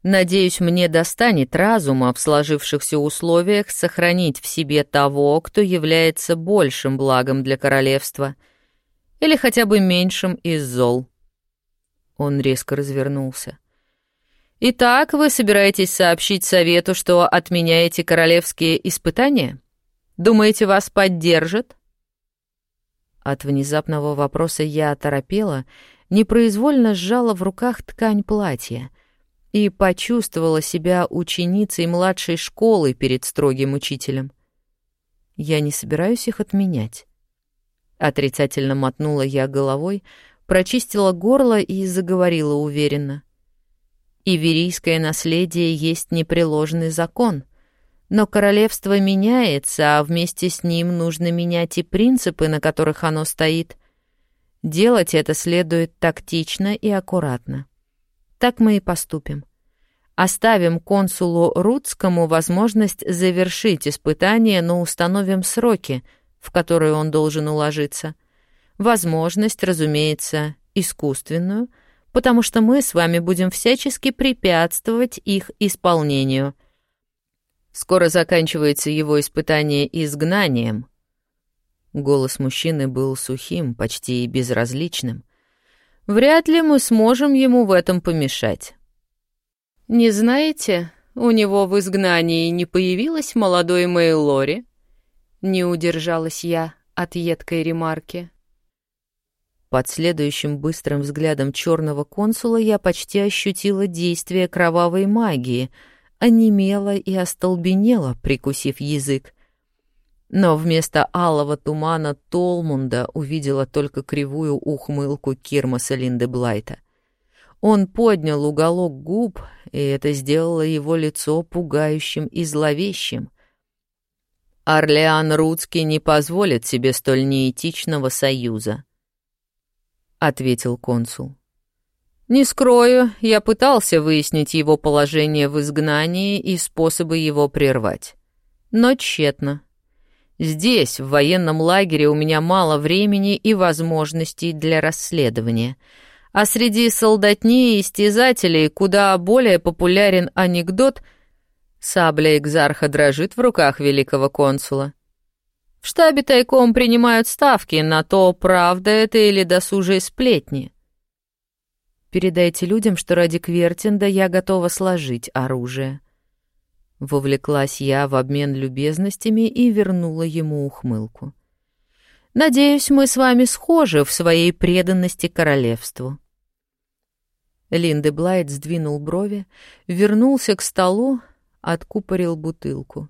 Speaker 1: Надеюсь, мне достанет разума в сложившихся условиях сохранить в себе того, кто является большим благом для королевства, или хотя бы меньшим из зол. Он резко развернулся. «Итак, вы собираетесь сообщить совету, что отменяете королевские испытания? Думаете, вас поддержат?» От внезапного вопроса я оторопела, непроизвольно сжала в руках ткань платья. и почувствовала себя ученицей младшей школы перед строгим учителем. Я не собираюсь их отменять. Отрицательно мотнула я головой, прочистила горло и заговорила уверенно. Иверийское наследие есть непреложный закон, но королевство меняется, а вместе с ним нужно менять и принципы, на которых оно стоит. Делать это следует тактично и аккуратно. Так мы и поступим. Оставим консулу Рудскому возможность завершить испытание, но установим сроки, в которые он должен уложиться. Возможность, разумеется, искусственную, потому что мы с вами будем всячески препятствовать их исполнению. Скоро заканчивается его испытание изгнанием. Голос мужчины был сухим, почти безразличным. Вряд ли мы сможем ему в этом помешать. «Не знаете, у него в изгнании не появилась молодой Мэйлори?» Не удержалась я от едкой ремарки. Под следующим быстрым взглядом черного консула я почти ощутила действие кровавой магии, онемела и остолбенела, прикусив язык. Но вместо алого тумана Толмунда увидела только кривую ухмылку Кирмаса Линдеблайта — он поднял уголок губ, и это сделало его лицо пугающим и зловещим. «Орлеан Рудский не позволит себе столь неэтичного союза», — ответил консул. «Не скрою, я пытался выяснить его положение в изгнании и способы его прервать. Но тщетно. Здесь, в военном лагере, у меня мало времени и возможностей для расследования — а среди солдатни и истязателей куда более популярен анекдот «Сабля экзарха дрожит в руках великого консула». В штабе тайком принимают ставки на то, правда это или досужие сплетни. Передайте людям, что ради Квертинда я готова сложить оружие. Вовлеклась я в обмен любезностями и вернула ему ухмылку. Надеюсь, мы с вами схожи в своей преданности королевству». Линде Блайт сдвинул брови, вернулся к столу, откупорил бутылку.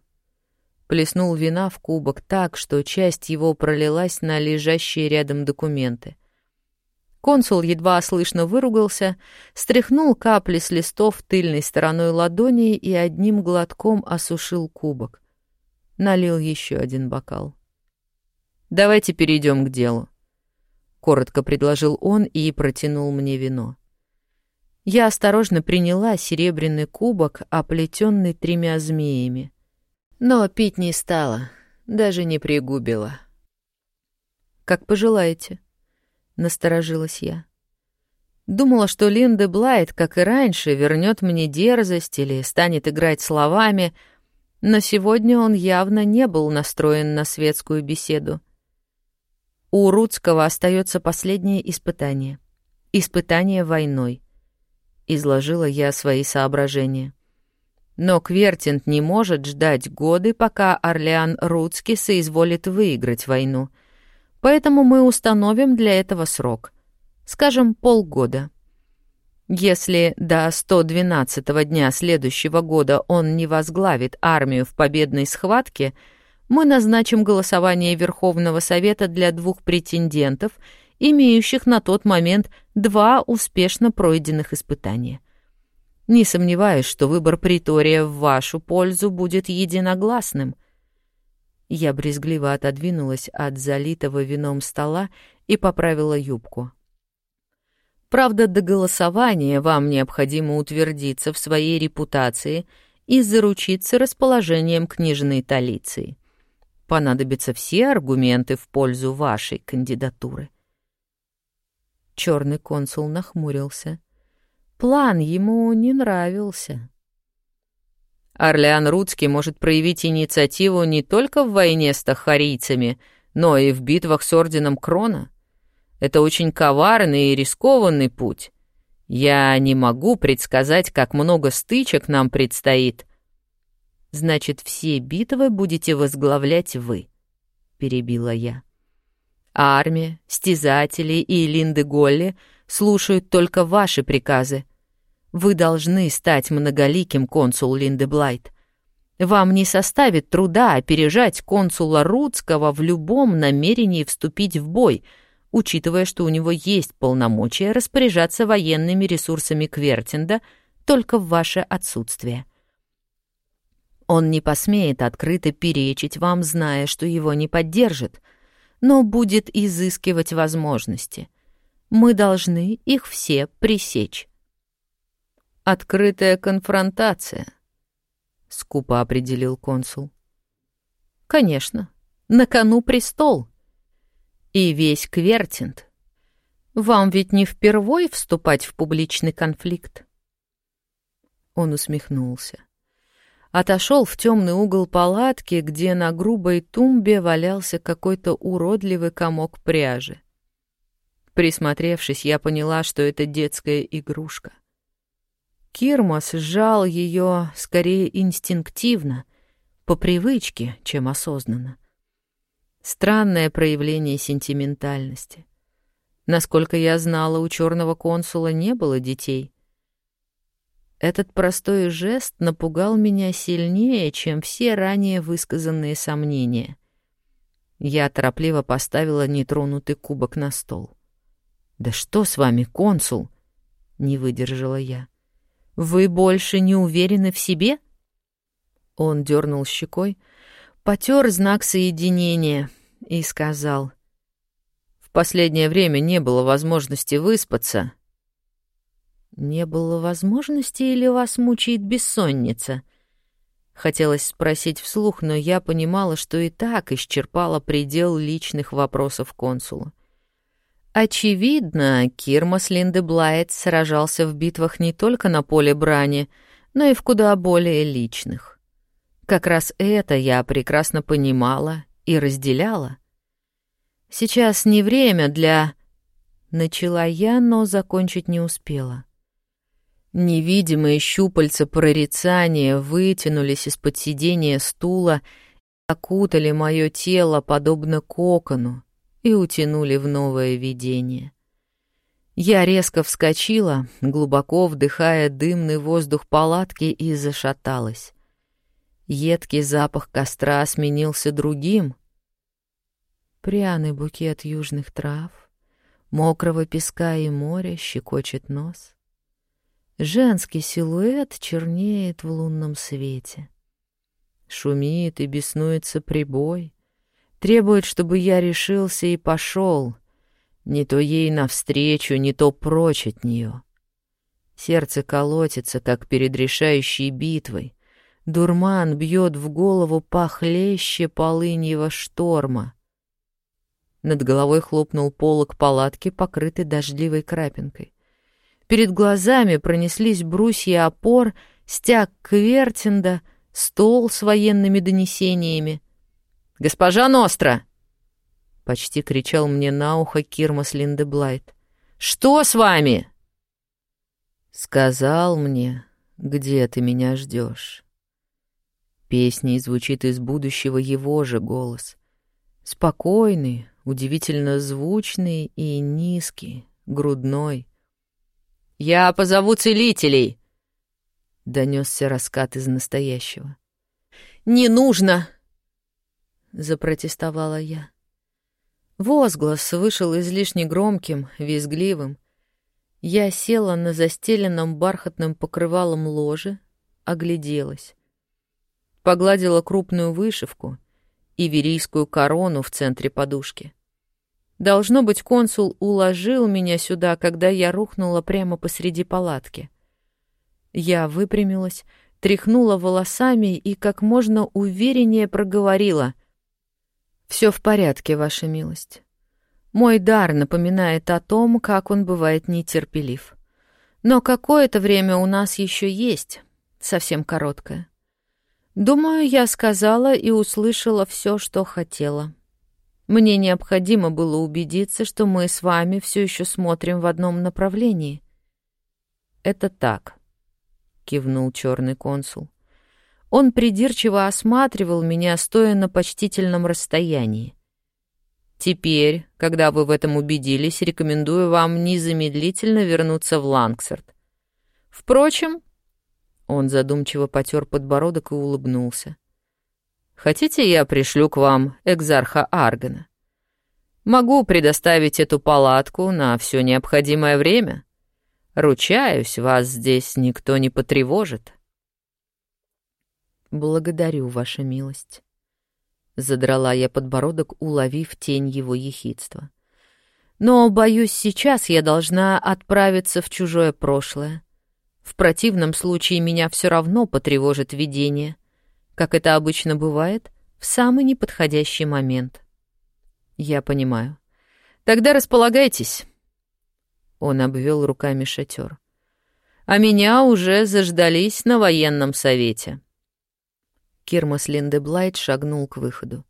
Speaker 1: Плеснул вина в кубок так, что часть его пролилась на лежащие рядом документы. Консул едва слышно выругался, стряхнул капли с листов тыльной стороной ладони и одним глотком осушил кубок. Налил еще один бокал. Давайте перейдем к делу. Коротко предложил он и протянул мне вино. Я осторожно приняла серебряный кубок, оплетенный тремя змеями. Но пить не стала, даже не пригубила. «Как пожелаете», — насторожилась я. Думала, что Линда Блайт, как и раньше, вернет мне дерзость или станет играть словами, но сегодня он явно не был настроен на светскую беседу. У Рудского остается последнее испытание. Испытание войной. Изложила я свои соображения. Но Квертинт не может ждать годы, пока Орлеан Рудский соизволит выиграть войну. Поэтому мы установим для этого срок. Скажем, полгода. Если до 112-го дня следующего года он не возглавит армию в победной схватке — мы назначим голосование Верховного Совета для двух претендентов, имеющих на тот момент два успешно пройденных испытания. Не сомневаюсь, что выбор притория в вашу пользу будет единогласным. Я брезгливо отодвинулась от залитого вином стола и поправила юбку. Правда, до голосования вам необходимо утвердиться в своей репутации и заручиться расположением книжной талиции понадобятся все аргументы в пользу вашей кандидатуры. Черный консул нахмурился. План ему не нравился. Орлеан Рудский может проявить инициативу не только в войне с тахарийцами, но и в битвах с Орденом Крона. Это очень коварный и рискованный путь. Я не могу предсказать, как много стычек нам предстоит, Значит, все битвы будете возглавлять вы, перебила я. Армия, стязатели и Линды Голли слушают только ваши приказы. Вы должны стать многоликим, консул Линдеблайт. Вам не составит труда опережать консула Рудского в любом намерении вступить в бой, учитывая, что у него есть полномочия распоряжаться военными ресурсами Квертинда только в ваше отсутствие. Он не посмеет открыто перечить вам, зная, что его не поддержит, но будет изыскивать возможности. Мы должны их все пресечь. Открытая конфронтация —— скупо определил консул. «Конечно, на кону престол. И весь Квертинт. Вам ведь не впервой вступать в публичный конфликт?» Он усмехнулся. Отошел в темный угол палатки, где на грубой тумбе валялся какой-то уродливый комок пряжи. Присмотревшись, я поняла, что это детская игрушка. Кирмас сжал ее скорее инстинктивно, по привычке, чем осознанно. Странное проявление сентиментальности. Насколько я знала, у черного консула не было детей. Этот простой жест напугал меня сильнее, чем все ранее высказанные сомнения. Я торопливо поставила нетронутый кубок на стол. «Да что с вами, консул?» — не выдержала я. Вы больше не уверены в себе? Он дернул щекой, потер знак соединения и сказал. В последнее время не было возможности выспаться. Не было возможности или вас мучает бессонница? Хотелось спросить вслух, но я понимала, что и так исчерпала предел личных вопросов консула. Очевидно, Кирмас Линдеблайт сражался в битвах не только на поле брани, но и в куда более личных. Как раз это я прекрасно понимала и разделяла. Сейчас не время для... Начала я, но закончить не успела. Невидимые щупальца прорицания вытянулись из-под сидения стула и окутали мое тело, подобно кокону, и утянули в новое видение. Я резко вскочила, глубоко вдыхая дымный воздух палатки и зашаталась. Едкий запах костра сменился другим. Пряный букет южных трав, мокрого песка и моря щекочет нос. Женский силуэт чернеет в лунном свете. Шумит и беснуется прибой — Требует, чтобы я решился и пошел. Не то ей навстречу, не то прочь от нее. Сердце колотится, как перед решающей битвой. Дурман бьет в голову похлеще полыньего шторма. Над головой хлопнул полог палатки, покрытый дождливой крапинкой. Перед глазами пронеслись брусья опор, стяг Квертинда, стол с военными донесениями — «Госпожа Ностра!» — почти кричал мне на ухо Кирмас Линдеблайт. «Что с вами?» «Сказал мне, где ты меня ждешь. Песней звучит из будущего его же голос. Спокойный, удивительно звучный и низкий, грудной. «Я позову целителей!» — донесся раскат из настоящего. «Не нужно!» — запротестовала я. Возглас вышел излишне громким, визгливым. Я села на застеленном бархатным покрывалом ложе, огляделась. Погладила крупную вышивку и верийскую корону в центре подушки. Должно быть, консул уложил меня сюда, когда я рухнула прямо посреди палатки. Я выпрямилась, тряхнула волосами и как можно увереннее проговорила. Все в порядке, ваша милость. Мой дар напоминает о том, как он бывает нетерпелив. Но какое-то время у нас еще есть, совсем короткое. Думаю, я сказала и услышала все, что хотела. Мне необходимо было убедиться, что мы с вами все еще смотрим в одном направлении. Это так, кивнул черный консул. Он придирчиво осматривал меня, стоя на почтительном расстоянии. Теперь, когда вы в этом убедились, рекомендую вам незамедлительно вернуться в Лангсерт. Впрочем, он задумчиво потер подбородок и улыбнулся. Хотите, я пришлю к вам экзарха Аргана? Могу предоставить эту палатку на все необходимое время. Ручаюсь, вас здесь никто не потревожит. Благодарю, ваша милость. Задрала я подбородок, уловив тень его ехидства. Но, боюсь, сейчас я должна отправиться в чужое прошлое. В противном случае меня все равно потревожит видение, как это обычно бывает, в самый неподходящий момент. Я понимаю. Тогда располагайтесь. Он обвел руками шатер. А меня уже заждались на военном совете. Кирмас Линдеблайт шагнул к выходу.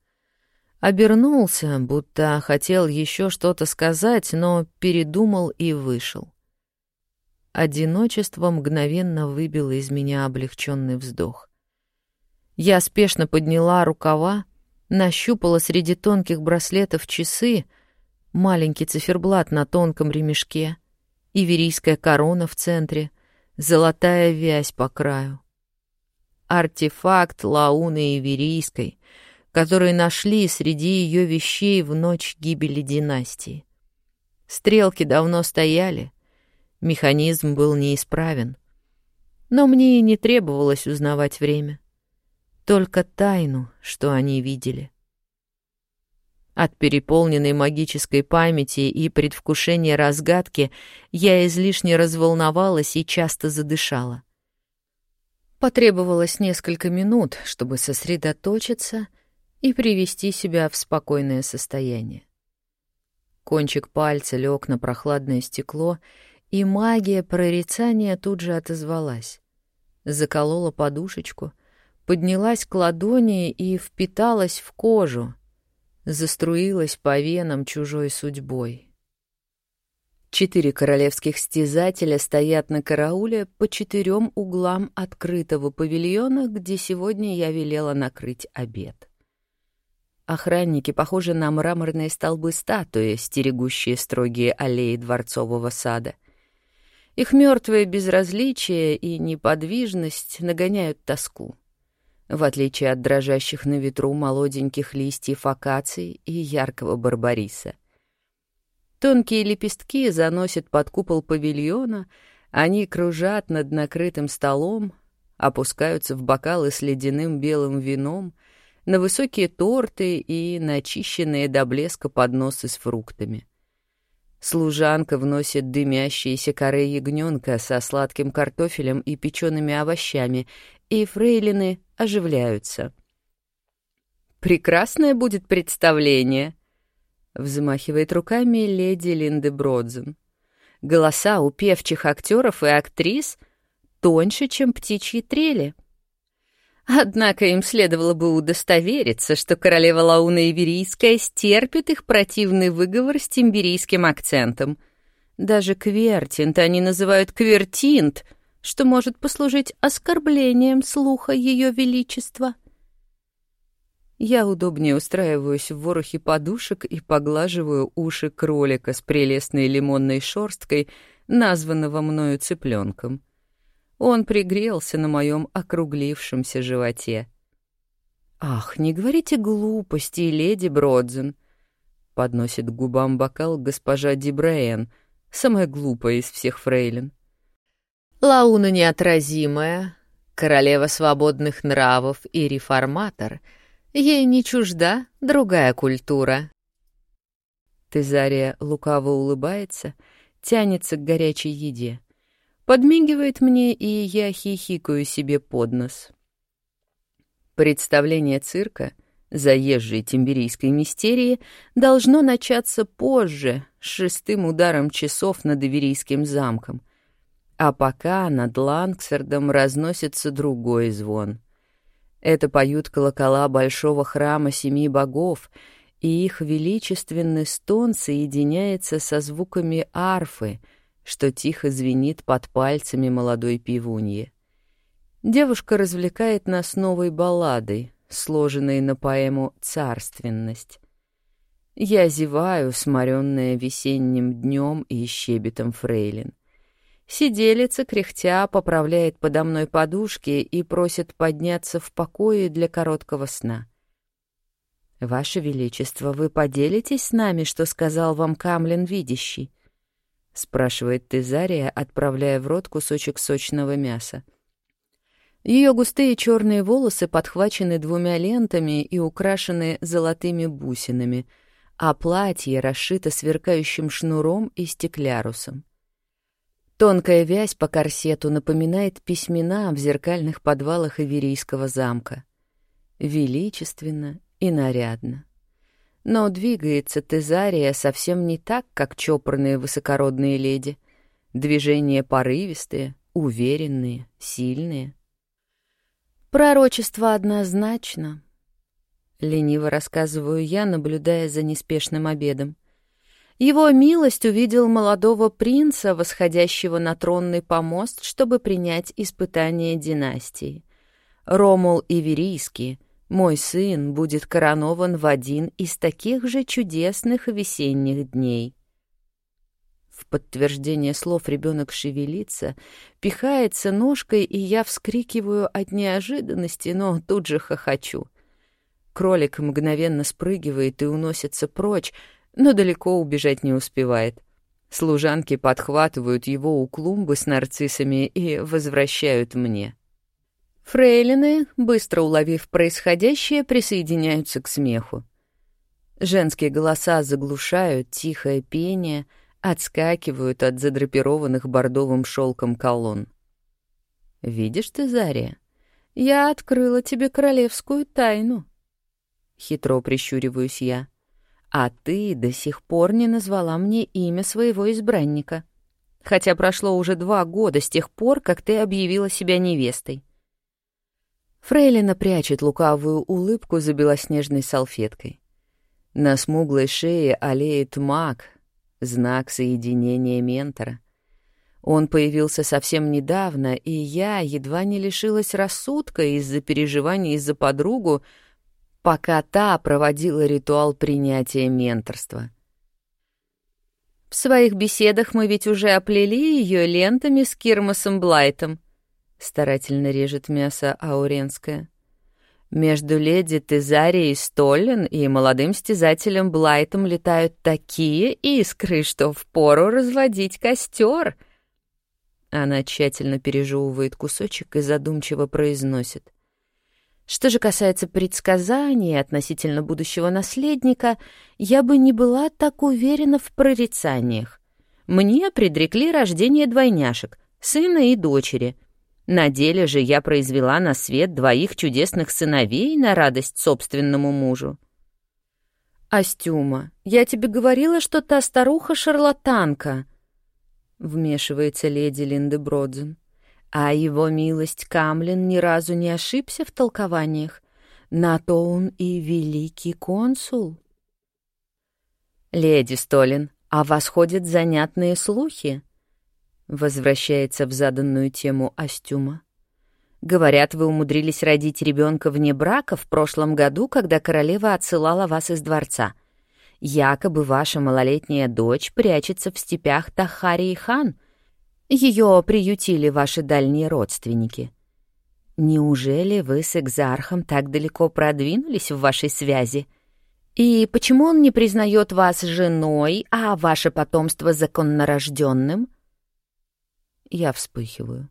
Speaker 1: Обернулся, будто хотел еще что-то сказать, но передумал и вышел. Одиночество мгновенно выбило из меня облегченный вздох. Я спешно подняла рукава, нащупала среди тонких браслетов часы, маленький циферблат на тонком ремешке, иверийская корона в центре, золотая вязь по краю. Артефакт Лауны Иверийской, который нашли среди ее вещей в ночь гибели династии. Стрелки давно стояли, механизм был неисправен. Но мне и не требовалось узнавать время. Только тайну, что они видели. От переполненной магической памяти и предвкушения разгадки я излишне разволновалась и часто задышала. Потребовалось несколько минут, чтобы сосредоточиться — и привести себя в спокойное состояние. Кончик пальца лег на прохладное стекло, и магия прорицания тут же отозвалась. Заколола подушечку, поднялась к ладони и впиталась в кожу, заструилась по венам чужой судьбой. Четыре королевских стязателя стоят на карауле по четырем углам открытого павильона, где сегодня я велела накрыть обед. Охранники похожи на мраморные столбы статуи, стерегущие строгие аллеи дворцового сада. Их мертвое безразличие и неподвижность нагоняют тоску, в отличие от дрожащих на ветру молоденьких листьев акаций и яркого барбариса. Тонкие лепестки заносят под купол павильона, они кружат над накрытым столом, опускаются в бокалы с ледяным белым вином — на высокие торты и начищенные до блеска подносы с фруктами. Служанка вносит дымящиеся коры ягненка со сладким картофелем и печеными овощами, и фрейлины оживляются. «Прекрасное будет представление!» — взмахивает руками леди Линды Бродзен. «Голоса у певчих актеров и актрис тоньше, чем птичьи трели». Однако им следовало бы удостовериться, что королева Лауна Иверийская стерпит их противный выговор с тимберийским акцентом. Даже квертинт они называют квертинт, что может послужить оскорблением слуха ее величества. Я удобнее устраиваюсь в ворохе подушек и поглаживаю уши кролика с прелестной лимонной шорсткой, названного мною цыпленком. Он пригрелся на моем округлившемся животе. «Ах, не говорите глупости, леди Бродзен!» — подносит к губам бокал госпожа Дибраен, самая глупая из всех фрейлин. «Лауна неотразимая, королева свободных нравов и реформатор. Ей не чужда другая культура». Тезария лукаво улыбается, тянется к горячей еде. Подмигивает мне, и я хихикаю себе под нос. Представление цирка, заезжей тимберийской мистерии, должно начаться позже, с шестым ударом часов над Иверийским замком. А пока над Лангсердом разносится другой звон. Это поют колокола большого храма семи богов, и их величественный стон соединяется со звуками арфы — что тихо звенит под пальцами молодой пивуньи. Девушка развлекает нас новой балладой, сложенной на поэму «Царственность». Я зеваю, сморенная весенним днем и щебетом фрейлин. Сиделица, кряхтя, поправляет подо мной подушки и просит подняться в покое для короткого сна. «Ваше Величество, вы поделитесь с нами, что сказал вам Камлин Видящий?» — спрашивает Тезария, отправляя в рот кусочек сочного мяса. Ее густые черные волосы подхвачены двумя лентами и украшены золотыми бусинами, а платье расшито сверкающим шнуром и стеклярусом. Тонкая вязь по корсету напоминает письмена в зеркальных подвалах Иверийского замка. Величественно и нарядно. Но двигается Тезария совсем не так, как чопорные высокородные леди. Движения порывистые, уверенные, сильные. Пророчество однозначно. Лениво рассказываю я, наблюдая за неспешным обедом. Его милость увидел молодого принца, восходящего на тронный помост, чтобы принять испытание династии. Ромул Иверийский, мой сын, будет коронован в один из таких же чудесных весенних дней. В подтверждение слов ребенок шевелится, пихается ножкой, и я вскрикиваю от неожиданности, но тут же хохочу. Кролик мгновенно спрыгивает и уносится прочь, но далеко убежать не успевает. Служанки подхватывают его у клумбы с нарциссами и возвращают мне. Фрейлины, быстро уловив происходящее, присоединяются к смеху. Женские голоса заглушают тихое пение, отскакивают от задрапированных бордовым шелком колонн. «Видишь ты, Зария, я открыла тебе королевскую тайну». Хитро прищуриваюсь я. А ты до сих пор не назвала мне имя своего избранника. Хотя прошло уже два года с тех пор, как ты объявила себя невестой. Фрейлина прячет лукавую улыбку за белоснежной салфеткой. На смуглой шее олеет маг, знак соединения ментора. Он появился совсем недавно, и я едва не лишилась рассудка из-за переживаний за подругу, пока та проводила ритуал принятия менторства. В своих беседах мы ведь уже оплели ее лентами с Кирмасом Блайтом. Старательно режет мясо Ауренская. Между леди Тезарией Столлен и молодым стязателем Блайтом летают такие искры, что впору разводить костер. Она тщательно пережевывает кусочек и задумчиво произносит. Что же касается предсказаний относительно будущего наследника, я бы не была так уверена в прорицаниях. Мне предрекли рождение двойняшек, сына и дочери. На деле же я произвела на свет двоих чудесных сыновей на радость собственному мужу. «Астюма, я тебе говорила, что та старуха шарлатанка», — вмешивается леди Линды Бродзен. А его милость Камлин ни разу не ошибся в толкованиях. На то он и великий консул. «Леди Столин, а вас ходят занятные слухи?» Возвращается в заданную тему Астюма. «Говорят, вы умудрились родить ребенка вне брака в прошлом году, когда королева отсылала вас из дворца. Якобы ваша малолетняя дочь прячется в степях Тахари и Хан — ее приютили ваши дальние родственники. Неужели вы с Экзархом так далеко продвинулись в вашей связи? И почему он не признает вас женой, а ваше потомство законнорожденным? Я вспыхиваю.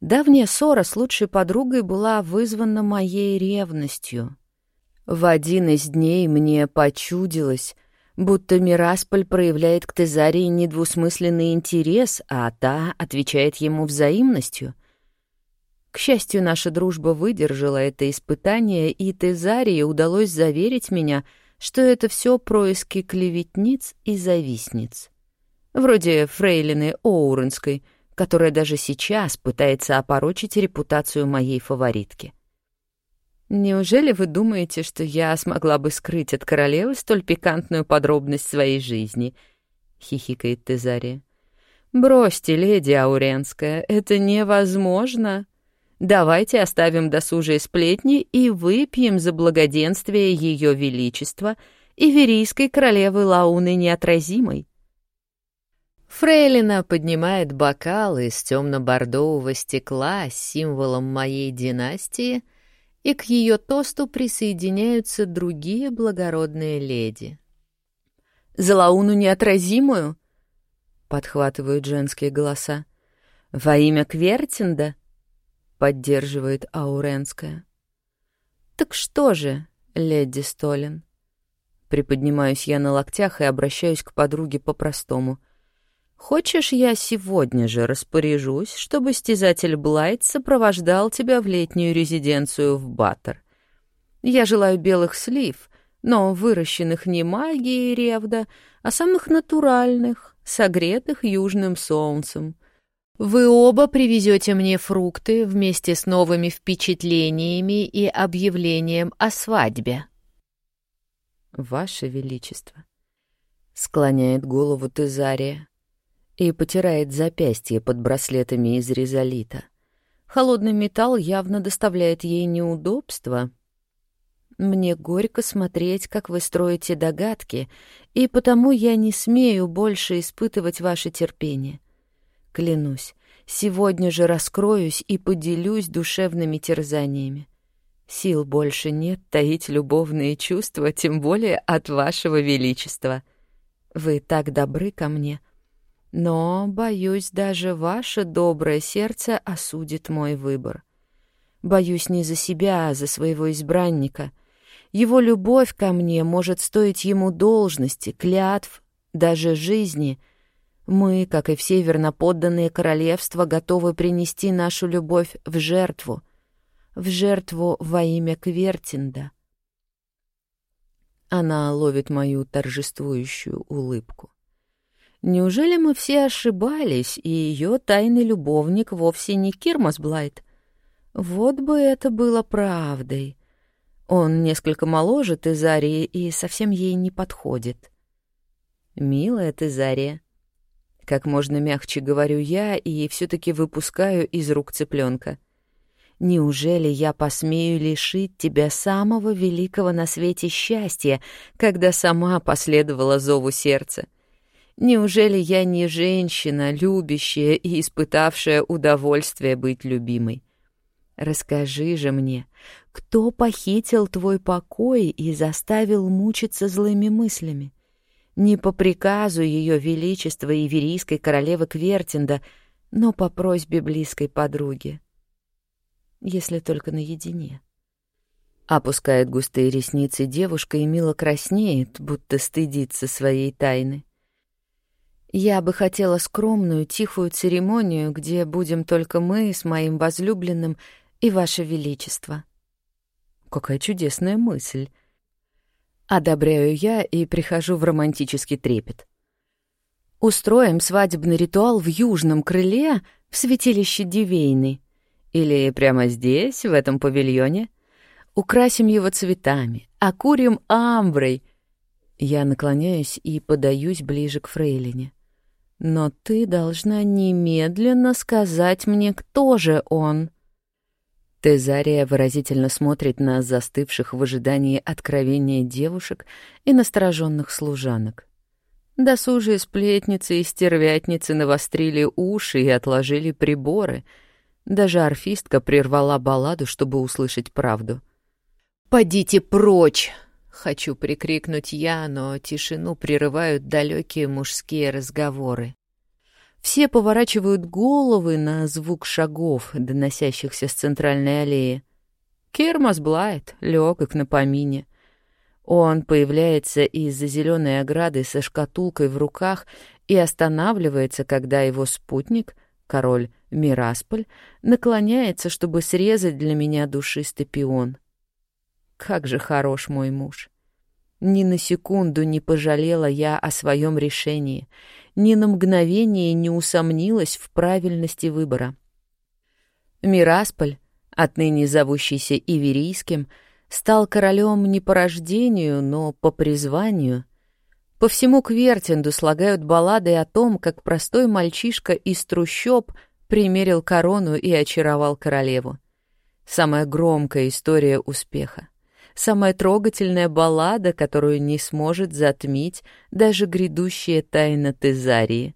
Speaker 1: Давняя ссора с лучшей подругой была вызвана моей ревностью. В один из дней мне почудилось, будто Мирасполь проявляет к Тезарии недвусмысленный интерес, а та отвечает ему взаимностью. К счастью, наша дружба выдержала это испытание, и Тезарии удалось заверить меня, что это все происки клеветниц и завистниц. Вроде фрейлины Оуренской, которая даже сейчас пытается опорочить репутацию моей фаворитки. Неужели вы думаете, что я смогла бы скрыть от королевы столь пикантную подробность своей жизни? хихикает Тезария. Бросьте, леди Ауренская, это невозможно. Давайте оставим досужие сплетни и выпьем за благоденствие ее величества и верийской королевы Лауны неотразимой. Фрейлина поднимает бокал из темно-бордового стекла с символом моей династии, и к ее тосту присоединяются другие благородные леди. «За Лауну неотразимую!» — подхватывают женские голоса. «Во имя Квертинда?» — поддерживает Ауренская. «Так что же, леди Столин?» Приподнимаюсь я на локтях и обращаюсь к подруге по-простому — Хочешь, я сегодня же распоряжусь, чтобы стязатель Блайт сопровождал тебя в летнюю резиденцию в Баттер? Я желаю белых слив, но выращенных не магией ревда, а самых натуральных, согретых южным солнцем. Вы оба привезете мне фрукты вместе с новыми впечатлениями и объявлением о свадьбе. Ваше Величество, склоняет голову Тезария и потирает запястье под браслетами из резолита. Холодный металл явно доставляет ей неудобства. Мне горько смотреть, как вы строите догадки, и потому я не смею больше испытывать ваше терпение. Клянусь, сегодня же раскроюсь и поделюсь душевными терзаниями. Сил больше нет таить любовные чувства, тем более от вашего величества. Вы так добры ко мне — но, боюсь, даже ваше доброе сердце осудит мой выбор. Боюсь не за себя, а за своего избранника. Его любовь ко мне может стоить ему должности, клятв, даже жизни. Мы, как и все верноподданные королевства, готовы принести нашу любовь в жертву. В жертву во имя Квертинда. Она ловит мою торжествующую улыбку. Неужели мы все ошибались, и ее тайный любовник вовсе не Кирмас Блайт? Вот бы это было правдой. Он несколько моложе Тезарии и совсем ей не подходит. Милая Тезария. Как можно мягче говорю я и все таки выпускаю из рук цыпленка. Неужели я посмею лишить тебя самого великого на свете счастья, когда сама последовала зову сердца? Неужели я не женщина, любящая и испытавшая удовольствие быть любимой? Расскажи же мне, кто похитил твой покой и заставил мучиться злыми мыслями? Не по приказу Ее Величества Иверийской королевы Квертинда, но по просьбе близкой подруги. Если только наедине. Опускает густые ресницы девушка и мило краснеет, будто стыдится своей тайны. Я бы хотела скромную, тихую церемонию, где будем только мы с моим возлюбленным и Ваше Величество. Какая чудесная мысль. Одобряю я и прихожу в романтический трепет. Устроим свадебный ритуал в южном крыле в святилище Дивейны. Или прямо здесь, в этом павильоне. Украсим его цветами, окурим амброй. Я наклоняюсь и подаюсь ближе к фрейлине. Но ты должна немедленно сказать мне, кто же он. Тезария выразительно смотрит на застывших в ожидании откровения девушек и настороженных служанок. Досужие сплетницы и стервятницы навострили уши и отложили приборы. Даже арфистка прервала балладу, чтобы услышать правду. «Подите прочь!» Хочу прикрикнуть я, но тишину прерывают далекие мужские разговоры. Все поворачивают головы на звук шагов, доносящихся с центральной аллеи. Кермас Блайт, легок на помине. Он появляется из-за зеленой ограды со шкатулкой в руках и останавливается, когда его спутник, король Мирасполь, наклоняется, чтобы срезать для меня душистый пион — как же хорош мой муж. Ни на секунду не пожалела я о своем решении, ни на мгновение не усомнилась в правильности выбора. Мирасполь, отныне зовущийся Иверийским, стал королем не по рождению, но по призванию. По всему Квертинду слагают баллады о том, как простой мальчишка из трущоб примерил корону и очаровал королеву. Самая громкая история успеха самая трогательная баллада, которую не сможет затмить даже грядущая тайна Тезарии.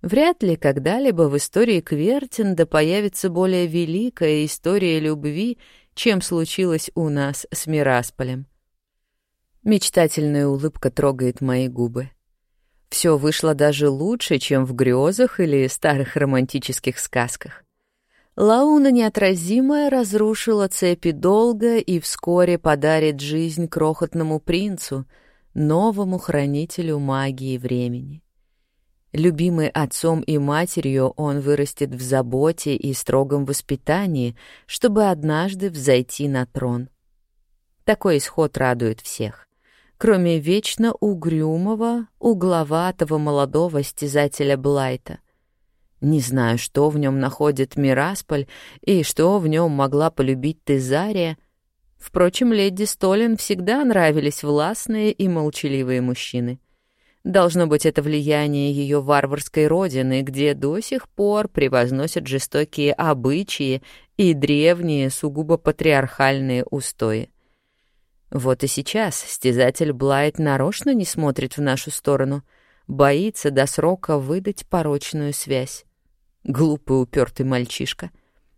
Speaker 1: Вряд ли когда-либо в истории Квертинда появится более великая история любви, чем случилось у нас с Мирасполем. Мечтательная улыбка трогает мои губы. Все вышло даже лучше, чем в грезах или старых романтических сказках. Лауна неотразимая разрушила цепи долга и вскоре подарит жизнь крохотному принцу, новому хранителю магии времени. Любимый отцом и матерью, он вырастет в заботе и строгом воспитании, чтобы однажды взойти на трон. Такой исход радует всех, кроме вечно угрюмого, угловатого молодого стязателя Блайта. Не знаю, что в нем находит Мирасполь и что в нем могла полюбить Тезария. Впрочем, леди Столин всегда нравились властные и молчаливые мужчины — Должно быть, это влияние ее варварской родины, где до сих пор превозносят жестокие обычаи и древние, сугубо патриархальные устои. Вот и сейчас стязатель Блайт нарочно не смотрит в нашу сторону, боится до срока выдать порочную связь. Глупый упертый мальчишка.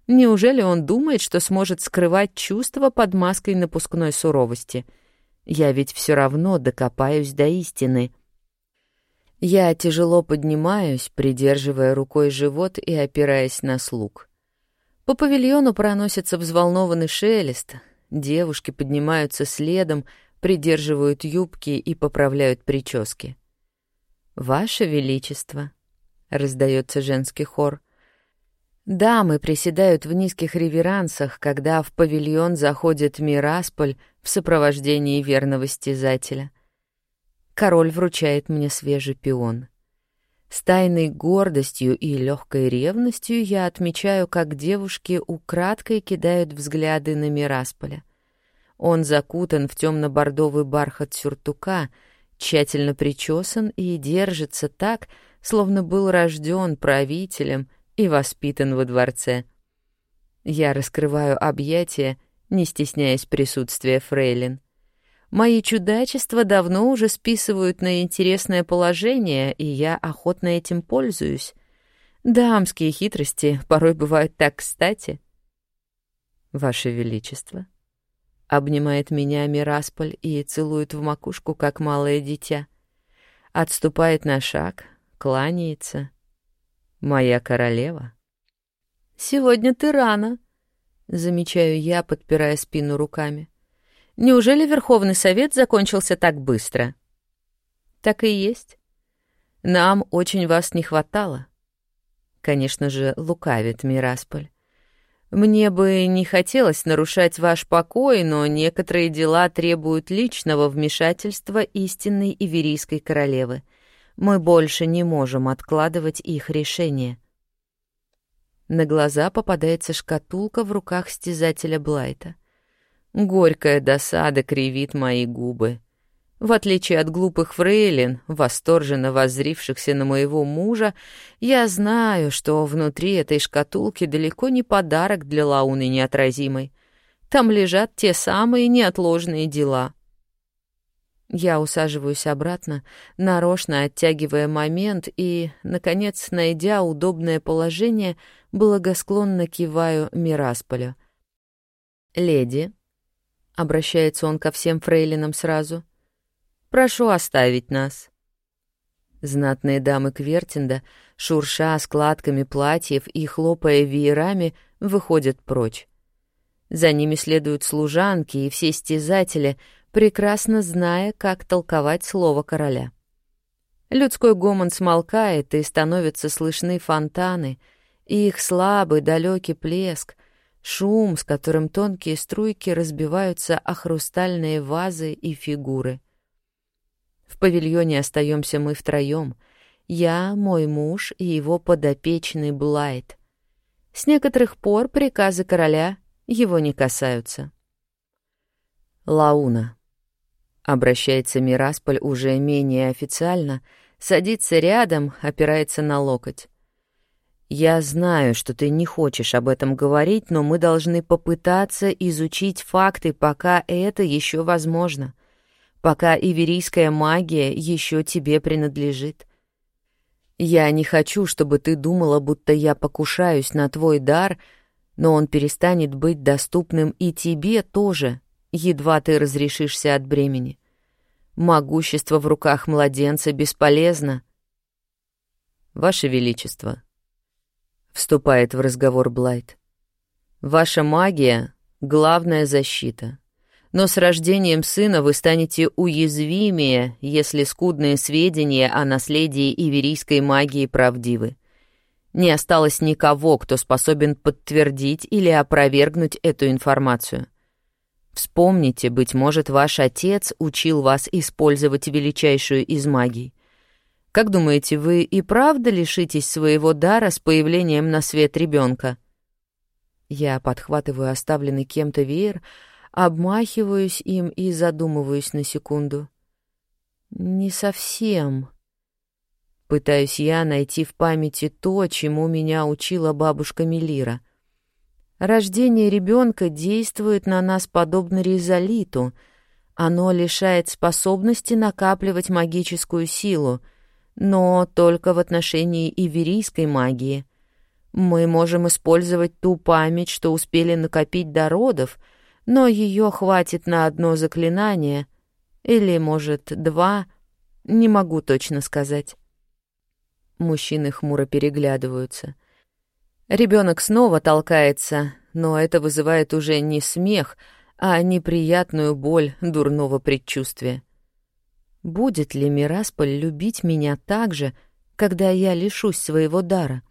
Speaker 1: Неужели он думает, что сможет скрывать чувства под маской напускной суровости? Я ведь все равно докопаюсь до истины — я тяжело поднимаюсь, придерживая рукой живот и опираясь на слуг. По павильону проносится взволнованный шелест. Девушки поднимаются следом, придерживают юбки и поправляют прически. «Ваше Величество!» — раздается женский хор. Дамы приседают в низких реверансах, когда в павильон заходит Мирасполь в сопровождении верного стязателя — король вручает мне свежий пион. С тайной гордостью и легкой ревностью я отмечаю, как девушки украдкой кидают взгляды на Мирасполя. Он закутан в темно-бордовый бархат сюртука, тщательно причесан и держится так, словно был рожден правителем и воспитан во дворце. Я раскрываю объятия, не стесняясь присутствия фрейлин. Мои чудачества давно уже списывают на интересное положение, и я охотно этим пользуюсь. Дамские хитрости порой бывают так кстати. Ваше Величество. Обнимает меня Мирасполь и целует в макушку, как малое дитя. Отступает на шаг, кланяется. Моя королева. Сегодня ты рано, замечаю я, подпирая спину руками. Неужели Верховный Совет закончился так быстро? Так и есть. Нам очень вас не хватало. Конечно же, лукавит Мирасполь. Мне бы не хотелось нарушать ваш покой, но некоторые дела требуют личного вмешательства истинной Иверийской королевы. Мы больше не можем откладывать их решение. На глаза попадается шкатулка в руках стязателя Блайта. Горькая досада кривит мои губы. В отличие от глупых фрейлин, восторженно воззрившихся на моего мужа, я знаю, что внутри этой шкатулки далеко не подарок для Лауны неотразимой. Там лежат те самые неотложные дела. Я усаживаюсь обратно, нарочно оттягивая момент и, наконец, найдя удобное положение, благосклонно киваю Мирасполю. «Леди, Обращается он ко всем фрейлинам сразу. «Прошу оставить нас». Знатные дамы Квертинда, шурша складками платьев и хлопая веерами, выходят прочь. За ними следуют служанки и все стязатели, прекрасно зная, как толковать слово короля. Людской гомон смолкает, и становятся слышны фонтаны, и их слабый далекий плеск, шум, с которым тонкие струйки разбиваются о хрустальные вазы и фигуры. В павильоне остаемся мы втроем. Я, мой муж и его подопечный Блайт. С некоторых пор приказы короля его не касаются. Лауна. Обращается Мирасполь уже менее официально, садится рядом, опирается на локоть. Я знаю, что ты не хочешь об этом говорить, но мы должны попытаться изучить факты, пока это еще возможно, пока иверийская магия еще тебе принадлежит. Я не хочу, чтобы ты думала, будто я покушаюсь на твой дар, но он перестанет быть доступным и тебе тоже, едва ты разрешишься от бремени. Могущество в руках младенца бесполезно. Ваше Величество, вступает в разговор Блайт. Ваша магия — главная защита. Но с рождением сына вы станете уязвимее, если скудные сведения о наследии иверийской магии правдивы. Не осталось никого, кто способен подтвердить или опровергнуть эту информацию. Вспомните, быть может, ваш отец учил вас использовать величайшую из магий. Как думаете, вы и правда лишитесь своего дара с появлением на свет ребенка? Я подхватываю оставленный кем-то веер, обмахиваюсь им и задумываюсь на секунду. Не совсем. Пытаюсь я найти в памяти то, чему меня учила бабушка Мелира. Рождение ребенка действует на нас подобно резолиту. Оно лишает способности накапливать магическую силу, но только в отношении иверийской магии. Мы можем использовать ту память, что успели накопить до родов, но ее хватит на одно заклинание, или, может, два, не могу точно сказать. Мужчины хмуро переглядываются. Ребенок снова толкается, но это вызывает уже не смех, а неприятную боль дурного предчувствия. Будет ли Мирасполь любить меня так же, когда я лишусь своего дара?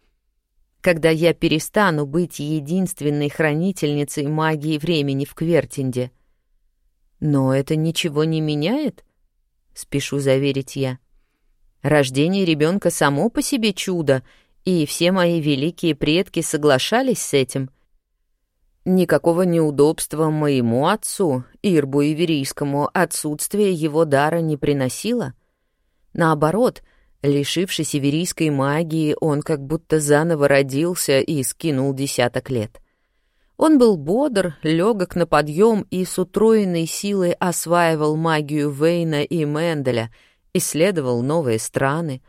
Speaker 1: Когда я перестану быть единственной хранительницей магии времени в Квертинде? Но это ничего не меняет, спешу заверить я. — Рождение ребенка само по себе чудо, и все мои великие предки соглашались с этим. Никакого неудобства моему отцу, Ирбу Иверийскому, отсутствие его дара не приносило. Наоборот, лишившись иверийской магии, он как будто заново родился и скинул десяток лет. Он был бодр, легок на подъем и с утроенной силой осваивал магию Вейна и Менделя — исследовал новые страны.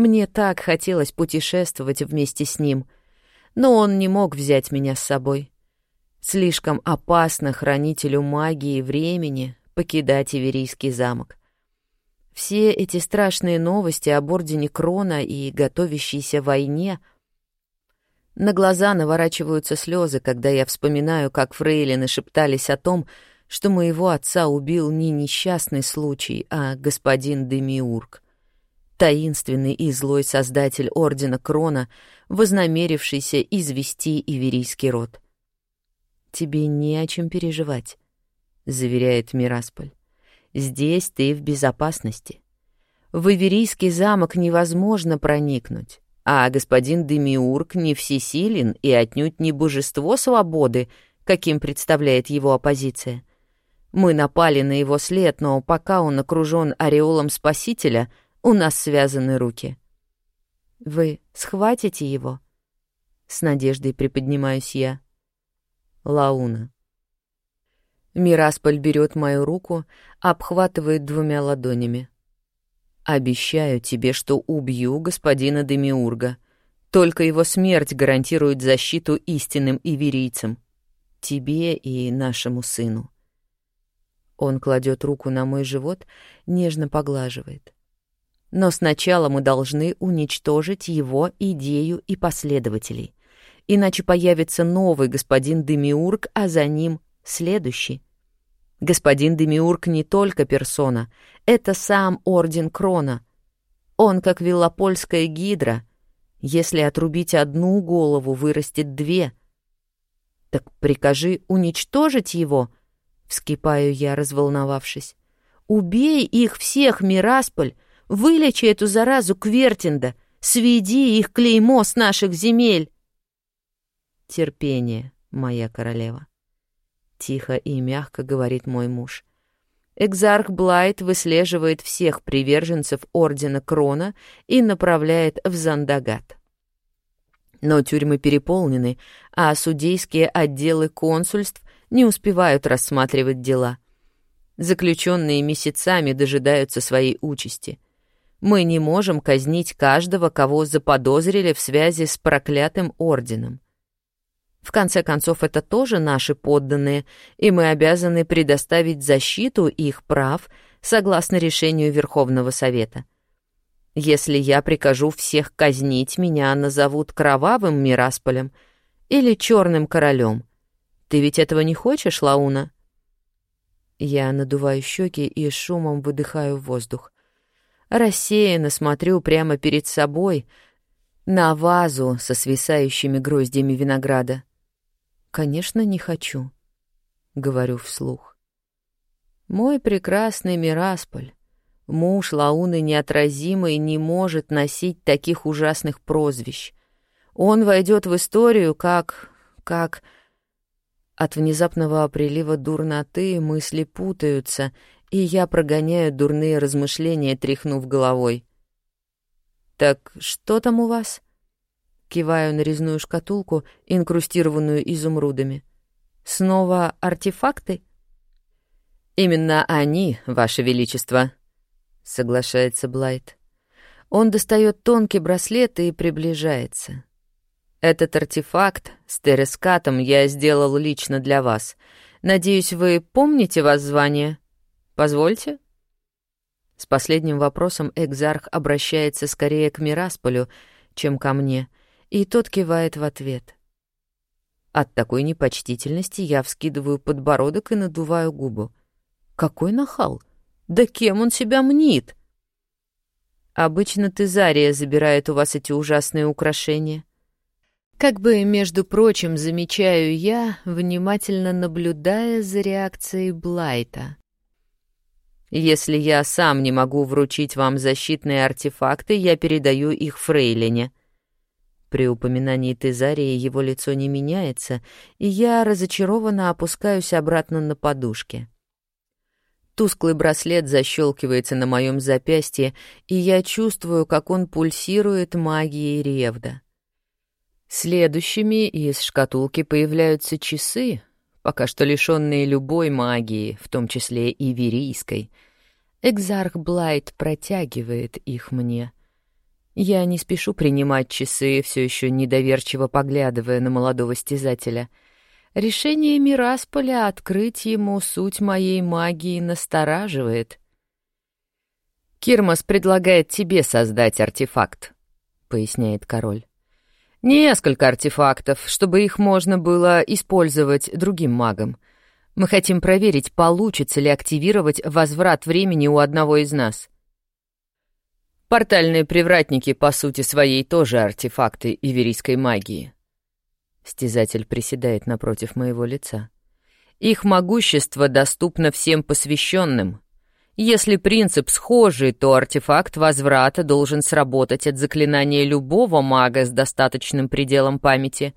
Speaker 1: Мне так хотелось путешествовать вместе с ним, но он не мог взять меня с собой. Слишком опасно хранителю магии времени покидать Иверийский замок. Все эти страшные новости об Ордене Крона и готовящейся войне — на глаза наворачиваются слезы, когда я вспоминаю, как фрейлины шептались о том, что моего отца убил не несчастный случай, а господин Демиург, таинственный и злой создатель Ордена Крона, вознамерившийся извести Иверийский род. «Тебе не о чем переживать», — заверяет Мирасполь. «Здесь ты в безопасности. В Иверийский замок невозможно проникнуть, а господин Демиург не всесилен и отнюдь не божество свободы, каким представляет его оппозиция. Мы напали на его след, но пока он окружен ореолом Спасителя, у нас связаны руки. Вы схватите его? С надеждой приподнимаюсь я. Лауна. Мирасполь берет мою руку, обхватывает двумя ладонями. «Обещаю тебе, что убью господина Демиурга. Только его смерть гарантирует защиту истинным иверийцам. Тебе и нашему сыну». Он кладет руку на мой живот, нежно поглаживает. Но сначала мы должны уничтожить его идею и последователей. Иначе появится новый господин Демиург, а за ним следующий. Господин Демиург не только персона, это сам Орден Крона. Он как виллопольская гидра. Если отрубить одну голову, вырастет две. Так прикажи уничтожить его — Вскипаю я, разволновавшись. «Убей их всех, Мирасполь! Вылечи эту заразу Квертинда! Сведи их клеймо с наших земель!» «Терпение, моя королева!» Тихо и мягко говорит мой муж. Экзарх Блайт выслеживает всех приверженцев Ордена Крона и направляет в Зандагат. Но тюрьмы переполнены, а судейские отделы консульств не успевают рассматривать дела. Заключенные месяцами дожидаются своей участи. Мы не можем казнить каждого, кого заподозрили в связи с проклятым орденом. В конце концов, это тоже наши подданные, и мы обязаны предоставить защиту их прав согласно решению Верховного Совета. Если я прикажу всех казнить, меня назовут кровавым Мирасполем или черным королем. Ты ведь этого не хочешь, Лауна? Я надуваю щеки и шумом выдыхаю воздух. Рассеянно смотрю прямо перед собой на вазу со свисающими гроздьями винограда. «Конечно, не хочу», — говорю вслух. «Мой прекрасный Мирасполь, муж Лауны неотразимый, не может носить таких ужасных прозвищ. Он войдет в историю как... как...» От внезапного прилива дурноты мысли путаются, и я прогоняю дурные размышления, тряхнув головой. «Так что там у вас?» Киваю на резную шкатулку, инкрустированную изумрудами. «Снова артефакты?» «Именно они, Ваше Величество», — соглашается Блайт. Он достает тонкий браслет и приближается. Этот артефакт с терескатом я сделал лично для вас. Надеюсь, вы помните воззвание? Позвольте?» С последним вопросом экзарх обращается скорее к Мирасполю, чем ко мне, и тот кивает в ответ. От такой непочтительности я вскидываю подбородок и надуваю губу. «Какой нахал! Да кем он себя мнит?» «Обычно Тезария забирает у вас эти ужасные украшения». Как бы, между прочим, замечаю я, внимательно наблюдая за реакцией Блайта. Если я сам не могу вручить вам защитные артефакты, я передаю их Фрейлине. При упоминании Тезарии его лицо не меняется, и я разочарованно опускаюсь обратно на подушке. Тусклый браслет защелкивается на моем запястье, и я чувствую, как он пульсирует магией Ревда. Следующими из шкатулки появляются часы, пока что лишенные любой магии, в том числе и верийской. Экзарх Блайт протягивает их мне. Я не спешу принимать часы, все еще недоверчиво поглядывая на молодого стязателя. Решение Мирасполя открыть ему суть моей магии настораживает. «Кирмас предлагает тебе создать артефакт», — поясняет король. Несколько артефактов, чтобы их можно было использовать другим магам. Мы хотим проверить, получится ли активировать возврат времени у одного из нас. Портальные привратники, по сути своей, тоже артефакты иверийской магии. Стязатель приседает напротив моего лица. Их могущество доступно всем посвященным, если принцип схожий, то артефакт возврата должен сработать от заклинания любого мага с достаточным пределом памяти.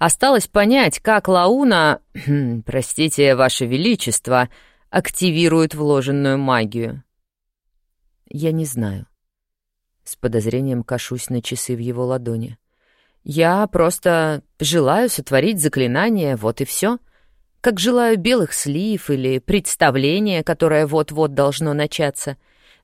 Speaker 1: Осталось понять, как Лауна, простите, Ваше Величество, активирует вложенную магию. Я не знаю. С подозрением кашусь на часы в его ладони. Я просто желаю сотворить заклинание, вот и все. — как желаю белых слив или представления, которое вот-вот должно начаться.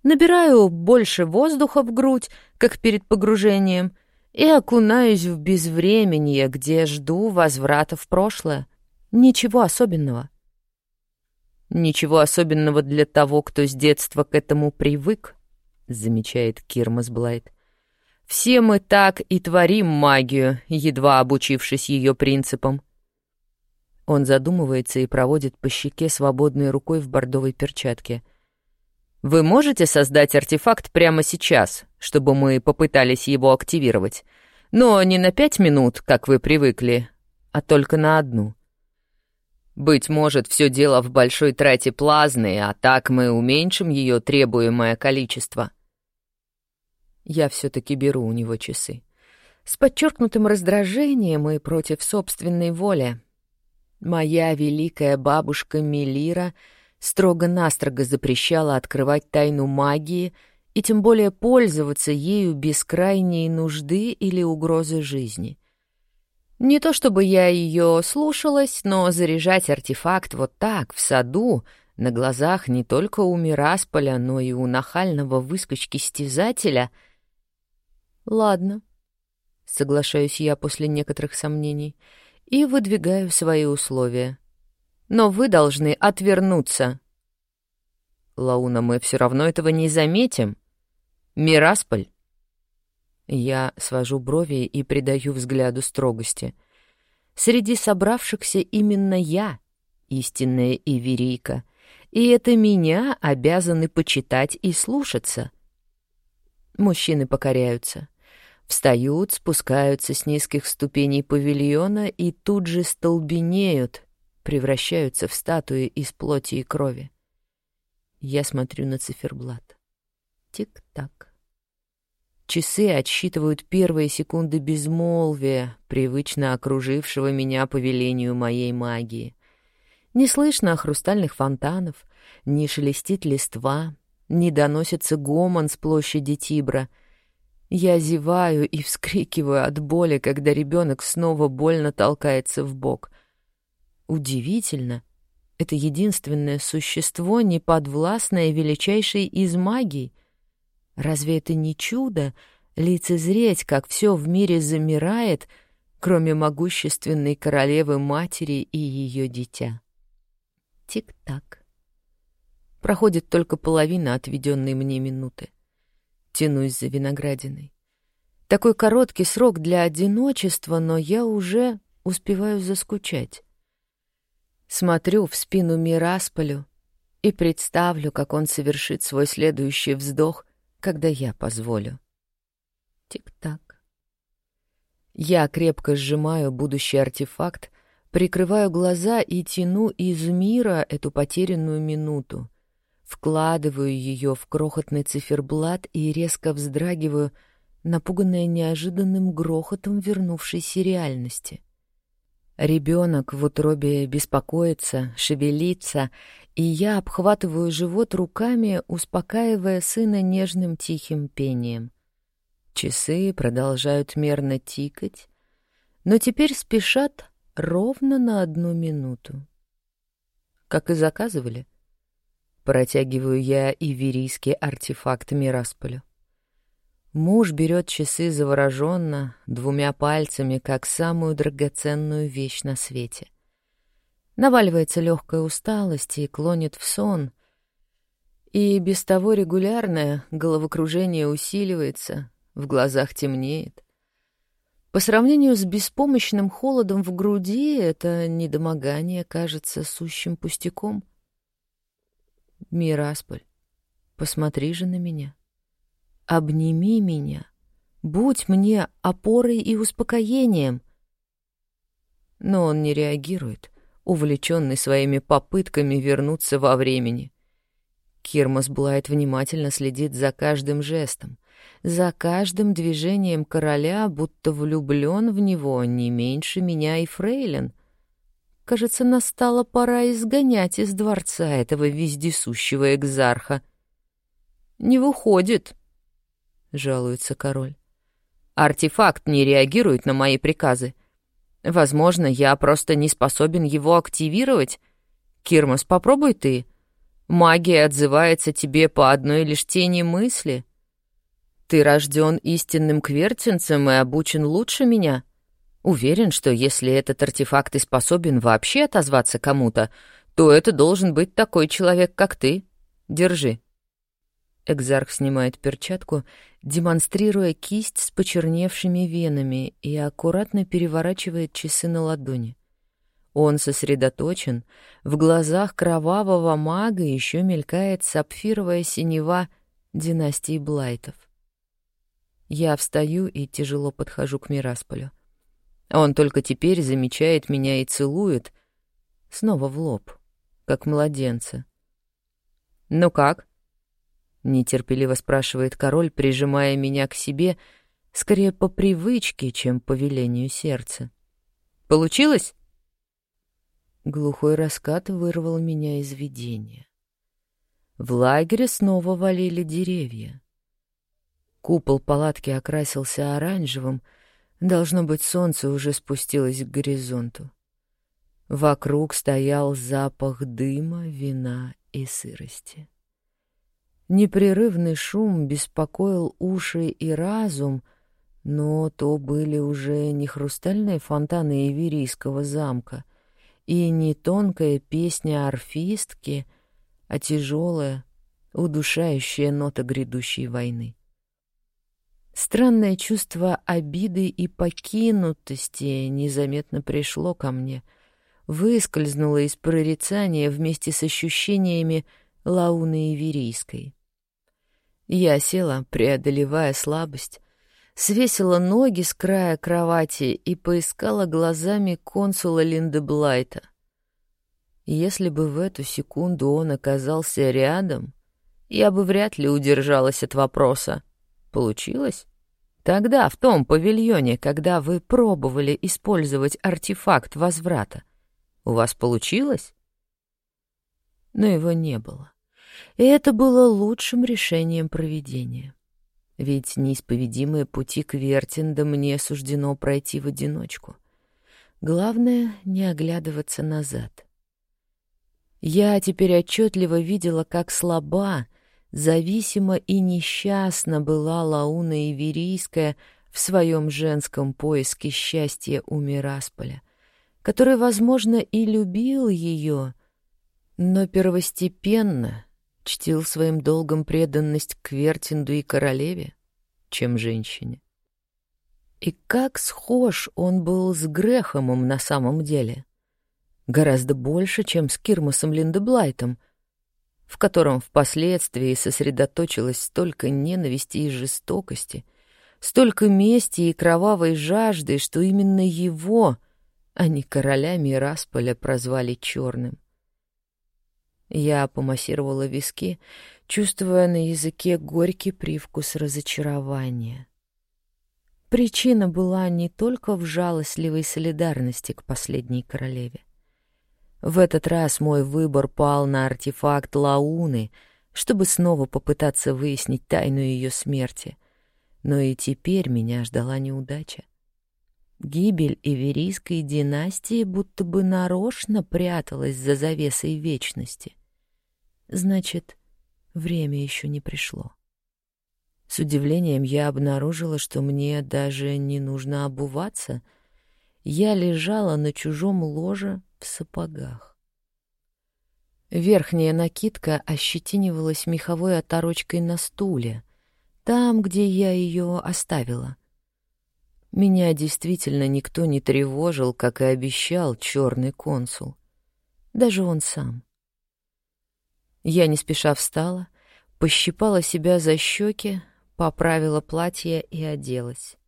Speaker 1: Набираю больше воздуха в грудь, как перед погружением, и окунаюсь в безвременье, где жду возврата в прошлое. Ничего особенного. Ничего особенного для того, кто с детства к этому привык, замечает Кирмас Блайт. Все мы так и творим магию, едва обучившись ее принципам. Он задумывается и проводит по щеке свободной рукой в бордовой перчатке. «Вы можете создать артефакт прямо сейчас, чтобы мы попытались его активировать? Но не на пять минут, как вы привыкли, а только на одну». Быть может, все дело в большой трате плазмы, а так мы уменьшим ее требуемое количество. Я все-таки беру у него часы. С подчеркнутым раздражением и против собственной воли. Моя великая бабушка Мелира строго-настрого запрещала открывать тайну магии и тем более пользоваться ею без крайней нужды или угрозы жизни. Не то чтобы я ее слушалась, но заряжать артефакт вот так, в саду, На глазах не только у Мирасполя, но и у нахального выскочки-стязателя. Ладно, соглашаюсь я после некоторых сомнений, и выдвигаю свои условия. Но вы должны отвернуться. Лауна, мы все равно этого не заметим. Мирасполь. Я свожу брови и придаю взгляду строгости. Среди собравшихся именно я, истинная Иверийка, и это меня обязаны почитать и слушаться. Мужчины покоряются. Встают, спускаются с низких ступеней павильона и тут же столбенеют, превращаются в статуи из плоти и крови. Я смотрю на циферблат. Тик-так. Часы отсчитывают первые секунды безмолвия, привычно окружившего меня по велению моей магии. Не слышно хрустальных фонтанов, не шелестит листва, не доносится гомон с площади Тибра. Я зеваю и вскрикиваю от боли, когда ребенок снова больно толкается в бок. Удивительно, это единственное существо, неподвластное величайшей из магий. Разве это не чудо лицезреть, как все в мире замирает, кроме могущественной королевы-матери и ее дитя? Тик-так. Проходит только половина отведенной мне минуты. Тянусь за виноградиной. Такой короткий срок для одиночества, но я уже успеваю заскучать. Смотрю в спину Мирасполю и представлю, как он совершит свой следующий вздох, когда я позволю. Тик-так. Я крепко сжимаю будущий артефакт, Прикрываю глаза и тяну из мира эту потерянную минуту. Вкладываю ее в крохотный циферблат и резко вздрагиваю, напуганная неожиданным грохотом вернувшейся реальности. Ребенок в утробе беспокоится, шевелится, и я обхватываю живот руками, успокаивая сына нежным тихим пением. Часы продолжают мерно тикать, но теперь спешат ровно на одну минуту. Как и заказывали, протягиваю я иверийский артефакт Мирасполю. Муж берет часы завороженно, двумя пальцами, как самую драгоценную вещь на свете. Наваливается легкая усталость и клонит в сон. И без того регулярное головокружение усиливается, в глазах темнеет. По сравнению с беспомощным холодом в груди, это недомогание кажется сущим пустяком. Мирасполь, посмотри же на меня. Обними меня. Будь мне опорой и успокоением. Но он не реагирует, увлеченный своими попытками вернуться во времени. Кирмас Блайт внимательно следит за каждым жестом, за каждым движением короля, будто влюблен в него не меньше меня и фрейлин. Кажется, настала пора изгонять из дворца этого вездесущего экзарха. «Не выходит», — жалуется король. «Артефакт не реагирует на мои приказы. Возможно, я просто не способен его активировать. Кирмас, попробуй ты. Магия отзывается тебе по одной лишь тени мысли». Ты рожден истинным квертинцем и обучен лучше меня. Уверен, что если этот артефакт и способен вообще отозваться кому-то, то это должен быть такой человек, как ты. Держи». Экзарх снимает перчатку, демонстрируя кисть с почерневшими венами и аккуратно переворачивает часы на ладони. Он сосредоточен, в глазах кровавого мага еще мелькает сапфировая синева династии Блайтов. Я встаю и тяжело подхожу к Мирасполю. Он только теперь замечает меня и целует, снова в лоб, как младенца. «Ну как?» — нетерпеливо спрашивает король, прижимая меня к себе, скорее по привычке, чем по велению сердца. «Получилось?» Глухой раскат вырвал меня из видения. В лагере снова валили деревья. Купол палатки окрасился оранжевым, должно быть, солнце уже спустилось к горизонту. Вокруг стоял запах дыма, вина и сырости. Непрерывный шум беспокоил уши и разум, но то были уже не хрустальные фонтаны Иверийского замка и не тонкая песня орфистки, а тяжелая, удушающая нота грядущей войны. Странное чувство обиды и покинутости незаметно пришло ко мне, выскользнуло из прорицания вместе с ощущениями Лауны Иверийской. Я села, преодолевая слабость, свесила ноги с края кровати и поискала глазами консула Линдеблайта. Если бы в эту секунду он оказался рядом, я бы вряд ли удержалась от вопроса. Получилось? Тогда, в том павильоне, когда вы пробовали использовать артефакт возврата, у вас получилось? Но его не было. И это было лучшим решением проведения. Ведь неисповедимые пути к Вертинда мне суждено пройти в одиночку. Главное — не оглядываться назад. Я теперь отчетливо видела, как слаба, зависима и несчастна была Лауна Иверийская в своем женском поиске счастья у Мирасполя, который, возможно, и любил ее, но первостепенно чтил своим долгом преданность к Вертинду и королеве, чем женщине. И как схож он был с Грехомом на самом деле. Гораздо больше, чем с Кирмасом Линдеблайтом — в котором впоследствии сосредоточилось столько ненависти и жестокости, столько мести и кровавой жажды, что именно его, а не короля Мирасполя, прозвали черным. Я помассировала виски, чувствуя на языке горький привкус разочарования. Причина была не только в жалостливой солидарности к последней королеве. В этот раз мой выбор пал на артефакт Лауны, чтобы снова попытаться выяснить тайну ее смерти. Но и теперь меня ждала неудача. Гибель Иверийской династии будто бы нарочно пряталась за завесой вечности. Значит, время еще не пришло. С удивлением я обнаружила, что мне даже не нужно обуваться. Я лежала на чужом ложе в сапогах. Верхняя накидка ощетинивалась меховой оторочкой на стуле, там, где я ее оставила. Меня действительно никто не тревожил, как и обещал черный консул. Даже он сам. Я не спеша встала, пощипала себя за щеки, поправила платье и оделась.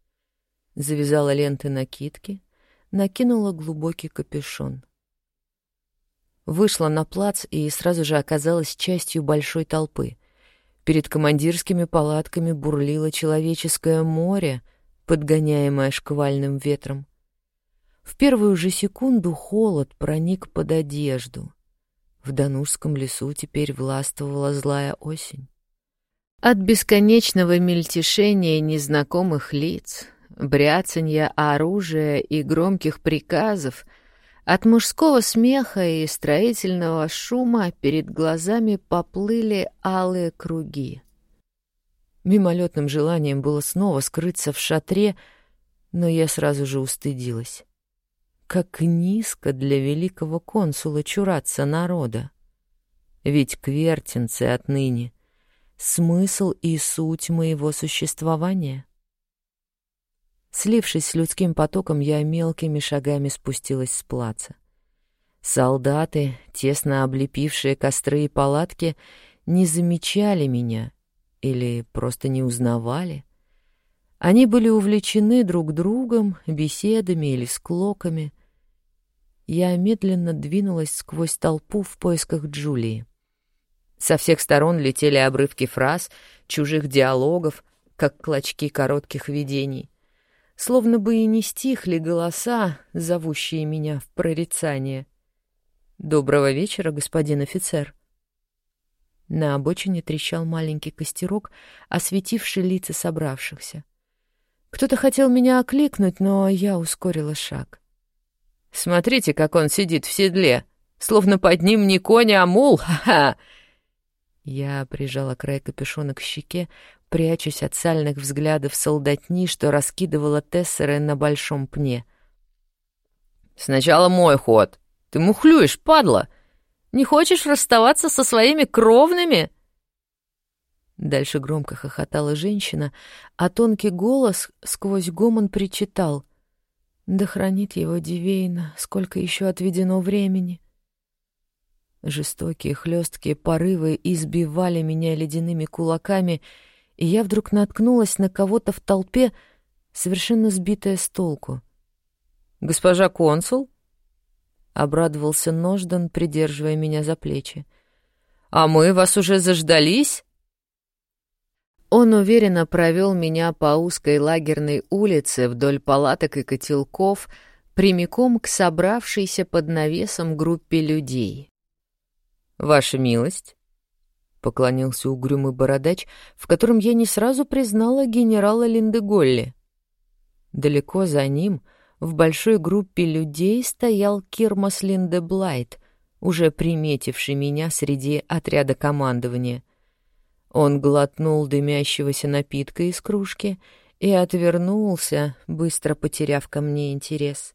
Speaker 1: Завязала ленты накидки, накинула глубокий капюшон — Вышла на плац и сразу же оказалась частью большой толпы. Перед командирскими палатками бурлило человеческое море, подгоняемое шквальным ветром. В первую же секунду холод проник под одежду. В Донужском лесу теперь властвовала злая осень. От бесконечного мельтешения незнакомых лиц, бряцанья оружия и громких приказов — от мужского смеха и строительного шума перед глазами поплыли алые круги. Мимолетным желанием было снова скрыться в шатре, но я сразу же устыдилась. Как низко для великого консула чураться народа. Ведь квертинцы отныне — смысл и суть моего существования — Слившись с людским потоком, я мелкими шагами спустилась с плаца. Солдаты, тесно облепившие костры и палатки, не замечали меня или просто не узнавали. Они были увлечены друг другом, беседами или склоками. Я медленно двинулась сквозь толпу в поисках Джулии. Со всех сторон летели обрывки фраз, чужих диалогов, как клочки коротких видений словно бы и не стихли голоса, зовущие меня в прорицание. «Доброго вечера, господин офицер!» На обочине трещал маленький костерок, осветивший лица собравшихся. Кто-то хотел меня окликнуть, но я ускорила шаг. Смотрите, как он сидит в седле, словно под ним не конь, а мул, ха-ха!» Я прижала край капюшона к щеке, прячусь от сальных взглядов солдатни, что раскидывала тессеры на большом пне. «Сначала мой ход. Ты мухлюешь, падла! Не хочешь расставаться со своими кровными?» Дальше громко хохотала женщина, а тонкий голос сквозь гомон причитал. «Да хранит его Дивейна, сколько еще отведено времени!» Жестокие хлесткие порывы избивали меня ледяными кулаками, и я вдруг наткнулась на кого-то в толпе, совершенно сбитая с толку. «Госпожа консул?» — обрадовался Нождан, придерживая меня за плечи. «А мы вас уже заждались?» Он уверенно провел меня по узкой лагерной улице вдоль палаток и котелков, прямиком к собравшейся под навесом группе людей. «Ваша милость», — поклонился угрюмый бородач, в котором я не сразу признала генерала Линдеголли. Далеко за ним, в большой группе людей, стоял Кирмас Линдеблайт, уже приметивший меня среди отряда командования — он глотнул дымящегося напитка из кружки и отвернулся, быстро потеряв ко мне интерес.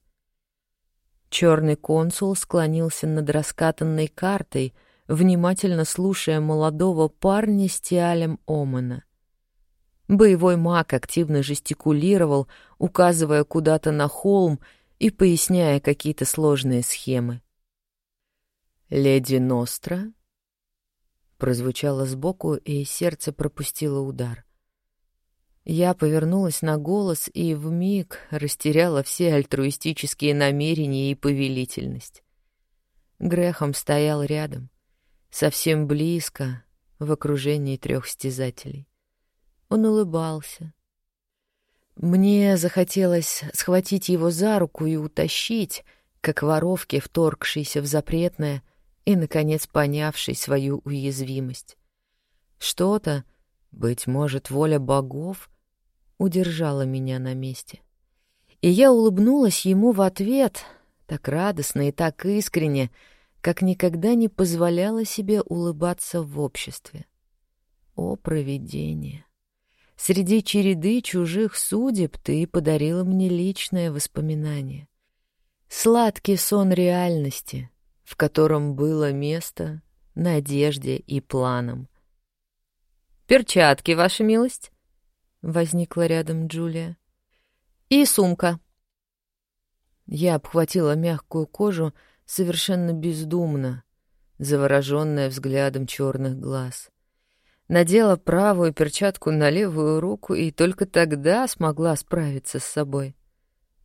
Speaker 1: Черный консул склонился над раскатанной картой, внимательно слушая молодого парня с тиалем Омана. Боевой маг активно жестикулировал, указывая куда-то на холм и поясняя какие-то сложные схемы. «Леди Ностра прозвучало сбоку, и сердце пропустило удар. Я повернулась на голос и вмиг растеряла все альтруистические намерения и повелительность. Грехом стоял рядом, совсем близко, в окружении трех стязателей. Он улыбался. Мне захотелось схватить его за руку и утащить, как воровке, вторгшейся в запретное, и, наконец, понявший свою уязвимость. Что-то, быть может, воля богов, удержала меня на месте. И я улыбнулась ему в ответ, так радостно и так искренне, как никогда не позволяла себе улыбаться в обществе. О, провидение! Среди череды чужих судеб ты подарила мне личное воспоминание. Сладкий сон реальности — в котором было место надежде и планам. «Перчатки, ваша милость!» — возникла рядом Джулия. «И сумка». Я обхватила мягкую кожу совершенно бездумно, завороженная взглядом черных глаз. Надела правую перчатку на левую руку и только тогда смогла справиться с собой.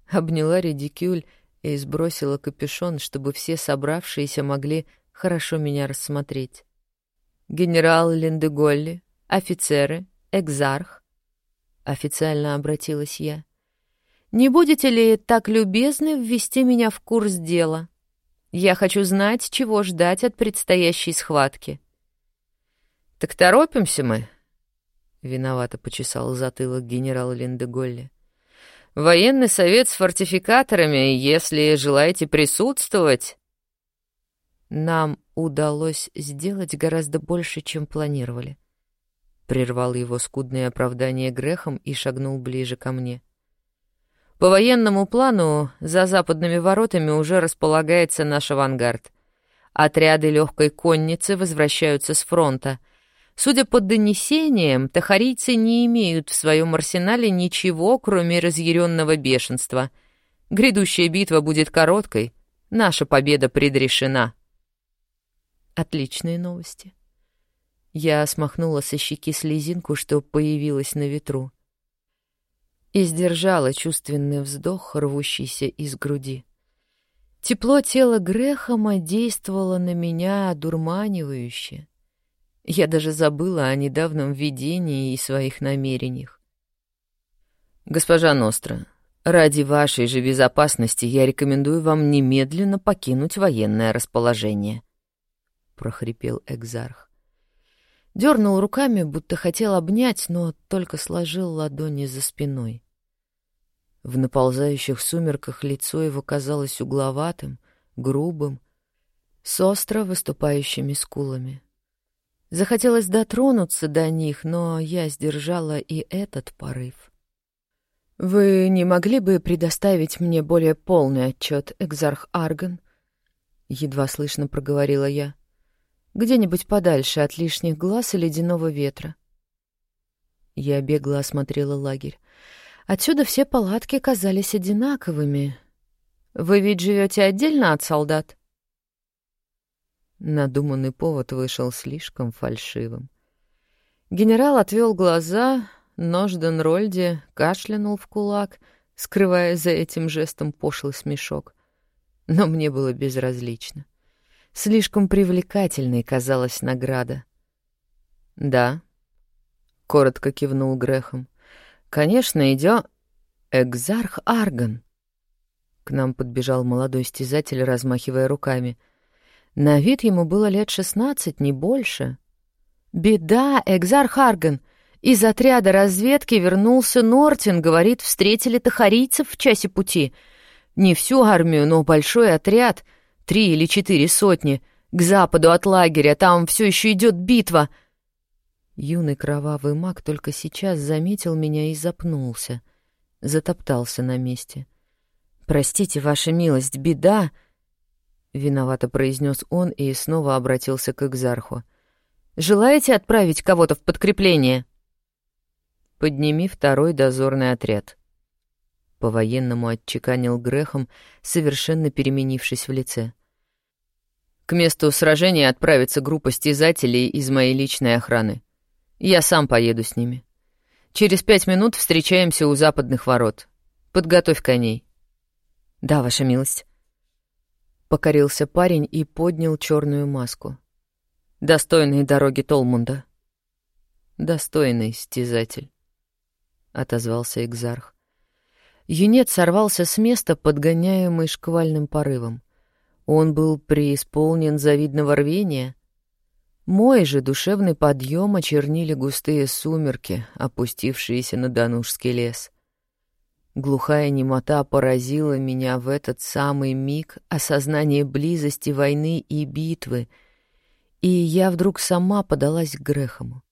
Speaker 1: Обняла редикюль и сбросила капюшон, чтобы все собравшиеся могли хорошо меня рассмотреть. «Генерал Линдеголли, офицеры, экзарх», — официально обратилась я. «Не будете ли так любезны ввести меня в курс дела? Я хочу знать, чего ждать от предстоящей схватки». «Так торопимся мы», — виновато почесал затылок генерал Линдеголли. Военный совет с фортификаторами, если желаете присутствовать...» «Нам удалось сделать гораздо больше, чем планировали», — прервал его скудное оправдание грехом и шагнул ближе ко мне. «По военному плану за западными воротами уже располагается наш авангард. Отряды легкой конницы возвращаются с фронта — Судя по донесениям, тахарийцы не имеют в своем арсенале ничего, кроме разъяренного бешенства. Грядущая битва будет короткой, наша победа предрешена. Отличные новости. Я смахнула со щеки слезинку, что появилась на ветру. И сдержала чувственный вздох, рвущийся из груди. Тепло тела Грехома действовало на меня одурманивающе. Я даже забыла о недавнем видении и своих намерениях. «Госпожа Ностра, ради вашей же безопасности я рекомендую вам немедленно покинуть военное расположение», — прохрипел Экзарх. Дернул руками, будто хотел обнять, но только сложил ладони за спиной. В наползающих сумерках лицо его казалось угловатым, грубым, с остро выступающими скулами. Захотелось дотронуться до них, но я сдержала и этот порыв. «Вы не могли бы предоставить мне более полный отчет, Экзарх Арган?» — едва слышно проговорила я. «Где-нибудь подальше от лишних глаз и ледяного ветра». Я бегло осмотрела лагерь. Отсюда все палатки казались одинаковыми. «Вы ведь живете отдельно от солдат?» Надуманный повод вышел слишком фальшивым. Генерал отвел глаза, Ножден Рольди кашлянул в кулак, скрывая за этим жестом пошлый смешок. Но мне было безразлично. Слишком привлекательной казалась награда. «Да», — коротко кивнул Грехом. «Конечно, идем...» «Экзарх Арган!» К нам подбежал молодой стязатель, размахивая руками — на вид ему было лет шестнадцать, не больше. «Беда, Экзар Харген! Из отряда разведки вернулся Нортин, говорит, встретили тахарийцев в часе пути. Не всю армию, но большой отряд, три или четыре сотни, к западу от лагеря, там все еще идет битва». Юный кровавый маг только сейчас заметил меня и запнулся, затоптался на месте. «Простите, ваша милость, беда!» — виновато произнес он и снова обратился к Экзарху. «Желаете отправить кого-то в подкрепление?» «Подними второй дозорный отряд». По-военному отчеканил Грехом, совершенно переменившись в лице. «К месту сражения отправится группа стязателей из моей личной охраны. Я сам поеду с ними. Через пять минут встречаемся у западных ворот. Подготовь коней». «Да, ваша милость». Покорился парень и поднял черную маску. «Достойные дороги Толмунда». «Достойный стязатель», — отозвался Экзарх. Юнец сорвался с места, подгоняемый шквальным порывом. Он был преисполнен завидного рвения. Мой же душевный подъем очернили густые сумерки, опустившиеся на Донужский лес. Глухая немота поразила меня в этот самый миг осознания близости войны и битвы, и я вдруг сама подалась к Грехому.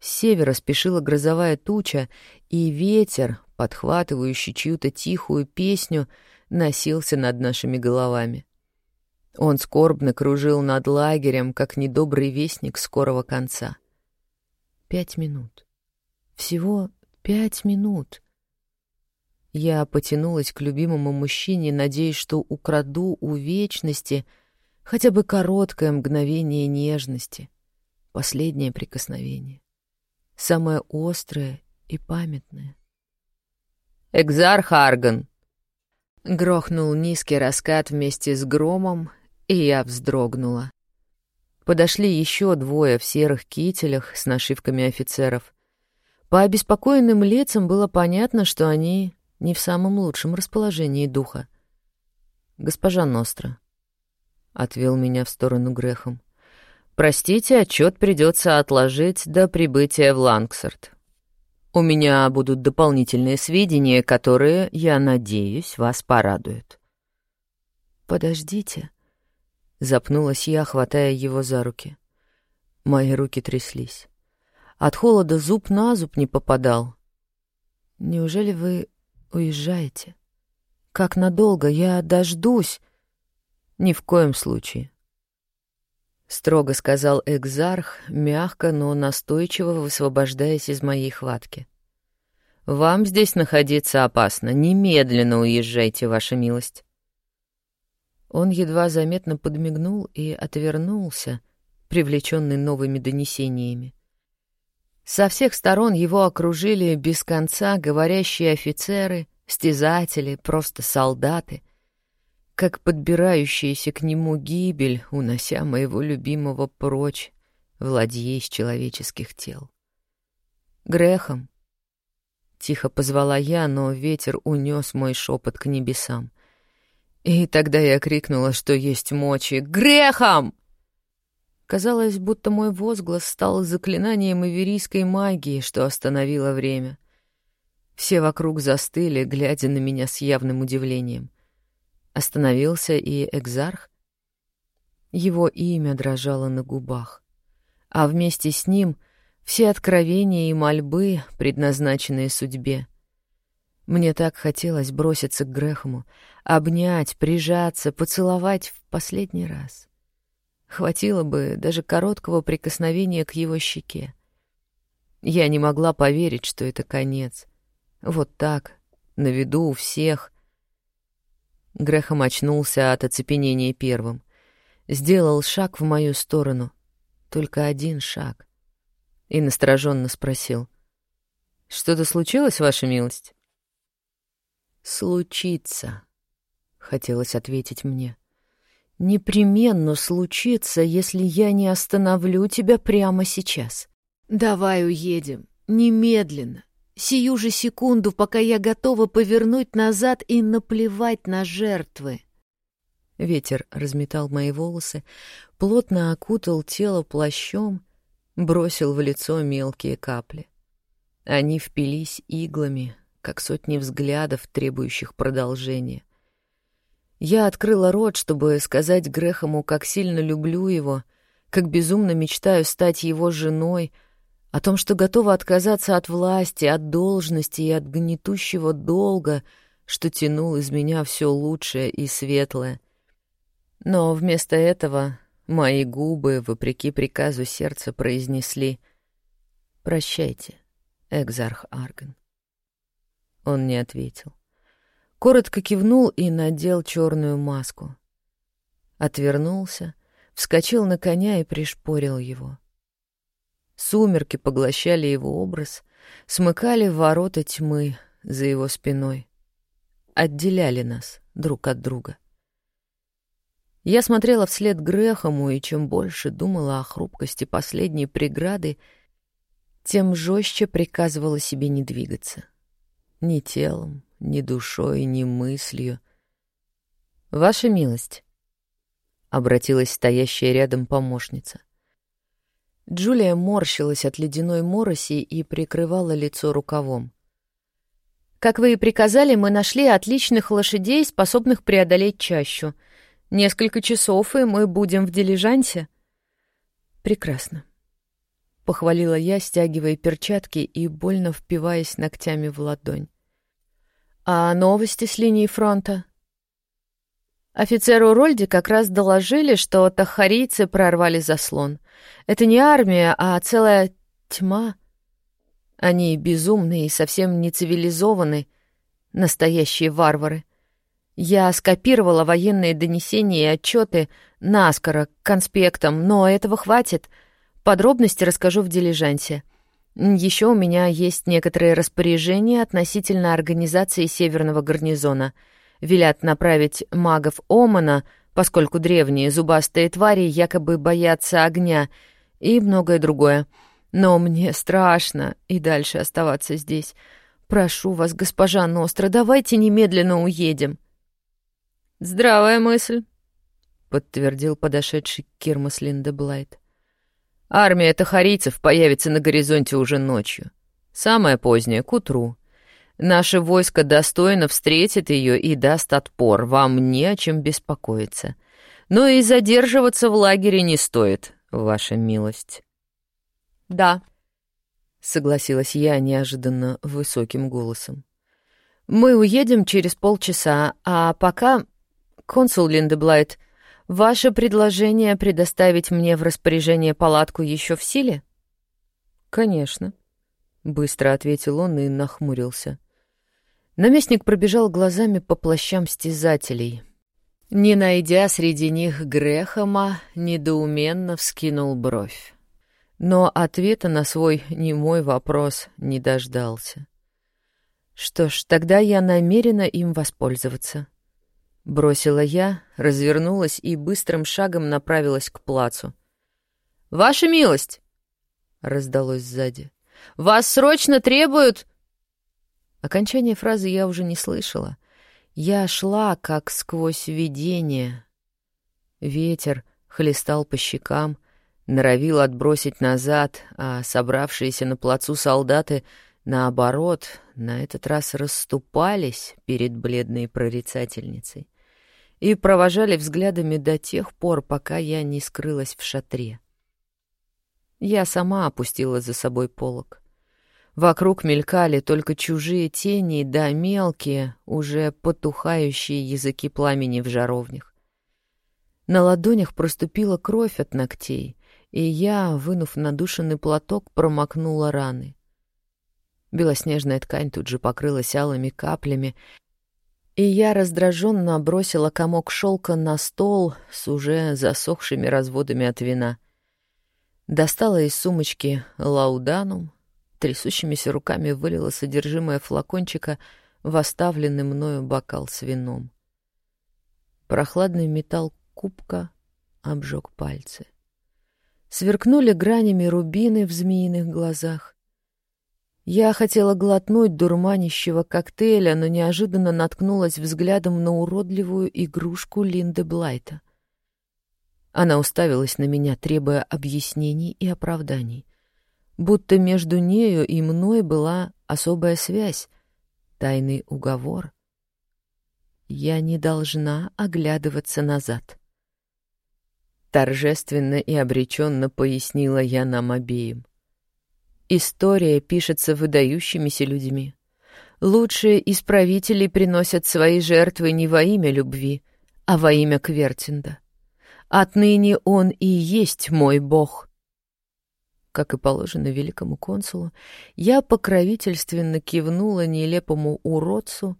Speaker 1: С севера спешила грозовая туча, и ветер, подхватывающий чью-то тихую песню, носился над нашими головами. Он скорбно кружил над лагерем, как недобрый вестник скорого конца. Пять минут. Всего пять минут — я потянулась к любимому мужчине, надеясь, что украду у вечности хотя бы короткое мгновение нежности, последнее прикосновение, самое острое и памятное. «Экзарх Арган!» Грохнул низкий раскат вместе с громом, и я вздрогнула. Подошли еще двое в серых кителях с нашивками офицеров. По обеспокоенным лицам было понятно, что они не в самом лучшем расположении духа. «Госпожа Ностра», — отвел меня в сторону грехом, — «простите, отчет придется отложить до прибытия в Лангсарт. У меня будут дополнительные сведения, которые, я надеюсь, вас порадуют».
Speaker 2: «Подождите», — запнулась я, хватая его за руки. Мои руки тряслись. От холода зуб на зуб не попадал. «Неужели вы уезжаете? Как надолго? Я дождусь. Ни в коем случае. Строго сказал Экзарх, мягко, но настойчиво высвобождаясь из моей хватки. «Вам здесь находиться опасно. Немедленно уезжайте, ваша милость». Он едва заметно подмигнул и отвернулся, привлеченный новыми донесениями. Со всех сторон его окружили без конца говорящие офицеры, стязатели, просто солдаты, как подбирающиеся к нему гибель, унося моего любимого прочь в ладье из человеческих тел. «Грехом!» — тихо позвала я, но ветер унес мой шепот к небесам. И тогда я крикнула, что есть мочи. «Грехом!» Казалось, будто мой возглас стал заклинанием иверийской магии, что остановило время. Все вокруг застыли, глядя на меня с явным удивлением. Остановился и экзарх. Его имя дрожало на губах, а вместе с ним все откровения и мольбы, предназначенные судьбе. Мне так хотелось броситься к Грехому, обнять, прижаться, поцеловать в последний раз. Хватило бы даже короткого прикосновения к его щеке. Я не могла поверить, что это конец. Вот так, на виду у всех. Грехом очнулся от оцепенения первым. Сделал шаг в мою сторону. Только один шаг. И настороженно спросил. «Что-то случилось, ваша милость?» «Случится», — хотелось ответить мне. «Непременно случится, если я не остановлю тебя прямо сейчас. Давай уедем, немедленно, сию же секунду, пока я готова повернуть назад и наплевать на жертвы». Ветер разметал мои волосы, плотно окутал тело плащом, бросил в лицо мелкие капли. Они впились иглами, как сотни взглядов, требующих продолжения. Я открыла рот, чтобы сказать Грехому, как сильно люблю его, как безумно мечтаю стать его женой, о том, что готова отказаться от власти, от должности и от гнетущего долга, что тянул из меня все лучшее и светлое. Но вместо этого мои губы, вопреки приказу сердца, произнесли «Прощайте, экзарх Арган». Он не ответил. Коротко кивнул и надел черную маску. Отвернулся, вскочил на коня и пришпорил его. Сумерки поглощали его образ, смыкали ворота тьмы за его спиной, отделяли нас друг от друга. Я смотрела вслед Грехому, и чем больше думала о хрупкости последней преграды, тем жестче приказывала себе не двигаться ни телом, ни душой, ни мыслью. «Ваша милость», — обратилась стоящая рядом помощница. Джулия морщилась от ледяной мороси и прикрывала лицо рукавом. «Как вы и приказали, мы нашли отличных лошадей, способных преодолеть чащу. Несколько часов, и мы будем в дилижансе». «Прекрасно похвалила я, стягивая перчатки и больно впиваясь ногтями в ладонь. А новости с линии фронта? Офицеру Рольди как раз доложили, что тахарийцы прорвали заслон. Это не армия, а целая тьма. Они безумные и совсем не цивилизованы, настоящие варвары. Я скопировала военные донесения и отчеты наскоро, к конспектам, но этого хватит — Подробности расскажу в дилижансе. Еще у меня есть некоторые распоряжения относительно организации Северного гарнизона. Велят направить магов Омана, поскольку древние зубастые твари якобы боятся огня, и многое другое. Но мне страшно и дальше оставаться здесь. Прошу вас, госпожа Ностра, давайте немедленно уедем. «Здравая мысль», — подтвердил подошедший Кирмас Линдеблайт. Армия тахарийцев появится на горизонте уже ночью. Самое позднее — к утру. Наше войско достойно встретит ее и даст отпор. Вам не о чем беспокоиться. Но и задерживаться в лагере не стоит, ваша милость. «Да», — согласилась я неожиданно высоким голосом. «Мы уедем через полчаса, а пока, консул Линдеблайт, — Ваше предложение предоставить мне в распоряжение палатку еще в силе? Конечно, быстро ответил он и нахмурился. Наместник пробежал глазами по плащам стязателей. Не найдя среди них Грехома, недоуменно вскинул бровь. Но ответа на свой немой вопрос не дождался. Что ж, тогда я намерена им воспользоваться. Бросила я, развернулась и быстрым шагом направилась к плацу. «Ваша милость!» — раздалось сзади. «Вас срочно требуют...» Окончание фразы я уже не слышала. Я шла, как сквозь видение. Ветер хлестал по щекам, норовил отбросить назад, а собравшиеся на плацу солдаты, наоборот, на этот раз расступались перед бледной прорицательницей и провожали взглядами до тех пор, пока я не скрылась в шатре. Я сама опустила за собой полог. Вокруг мелькали только чужие тени да мелкие, уже потухающие языки пламени в жаровнях. На ладонях проступила кровь от ногтей, и я, вынув надушенный платок, промокнула раны. Белоснежная ткань тут же покрылась алыми каплями, и я раздраженно бросила комок шелка на стол с уже засохшими разводами от вина. Достала из сумочки лауданум, трясущимися руками вылила содержимое флакончика в оставленный мною бокал с вином. Прохладный металл кубка обжег пальцы. Сверкнули гранями рубины в змеиных глазах. Я хотела глотнуть дурманящего коктейля, но неожиданно наткнулась взглядом на уродливую игрушку Линды Блайта. Она уставилась на меня, требуя объяснений и оправданий. Будто между нею и мной была особая связь, тайный уговор. Я не должна оглядываться назад. Торжественно и обреченно пояснила я нам обеим. История пишется выдающимися людьми. Лучшие исправители приносят свои жертвы не во имя любви, а во имя Квертинда. Отныне он и есть мой бог. Как и положено великому консулу, я покровительственно кивнула нелепому уродцу,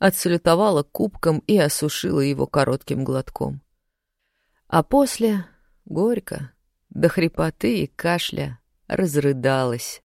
Speaker 2: отсалютовала кубком и осушила его коротким глотком. А после, горько, до хрипоты и кашля, разрыдалась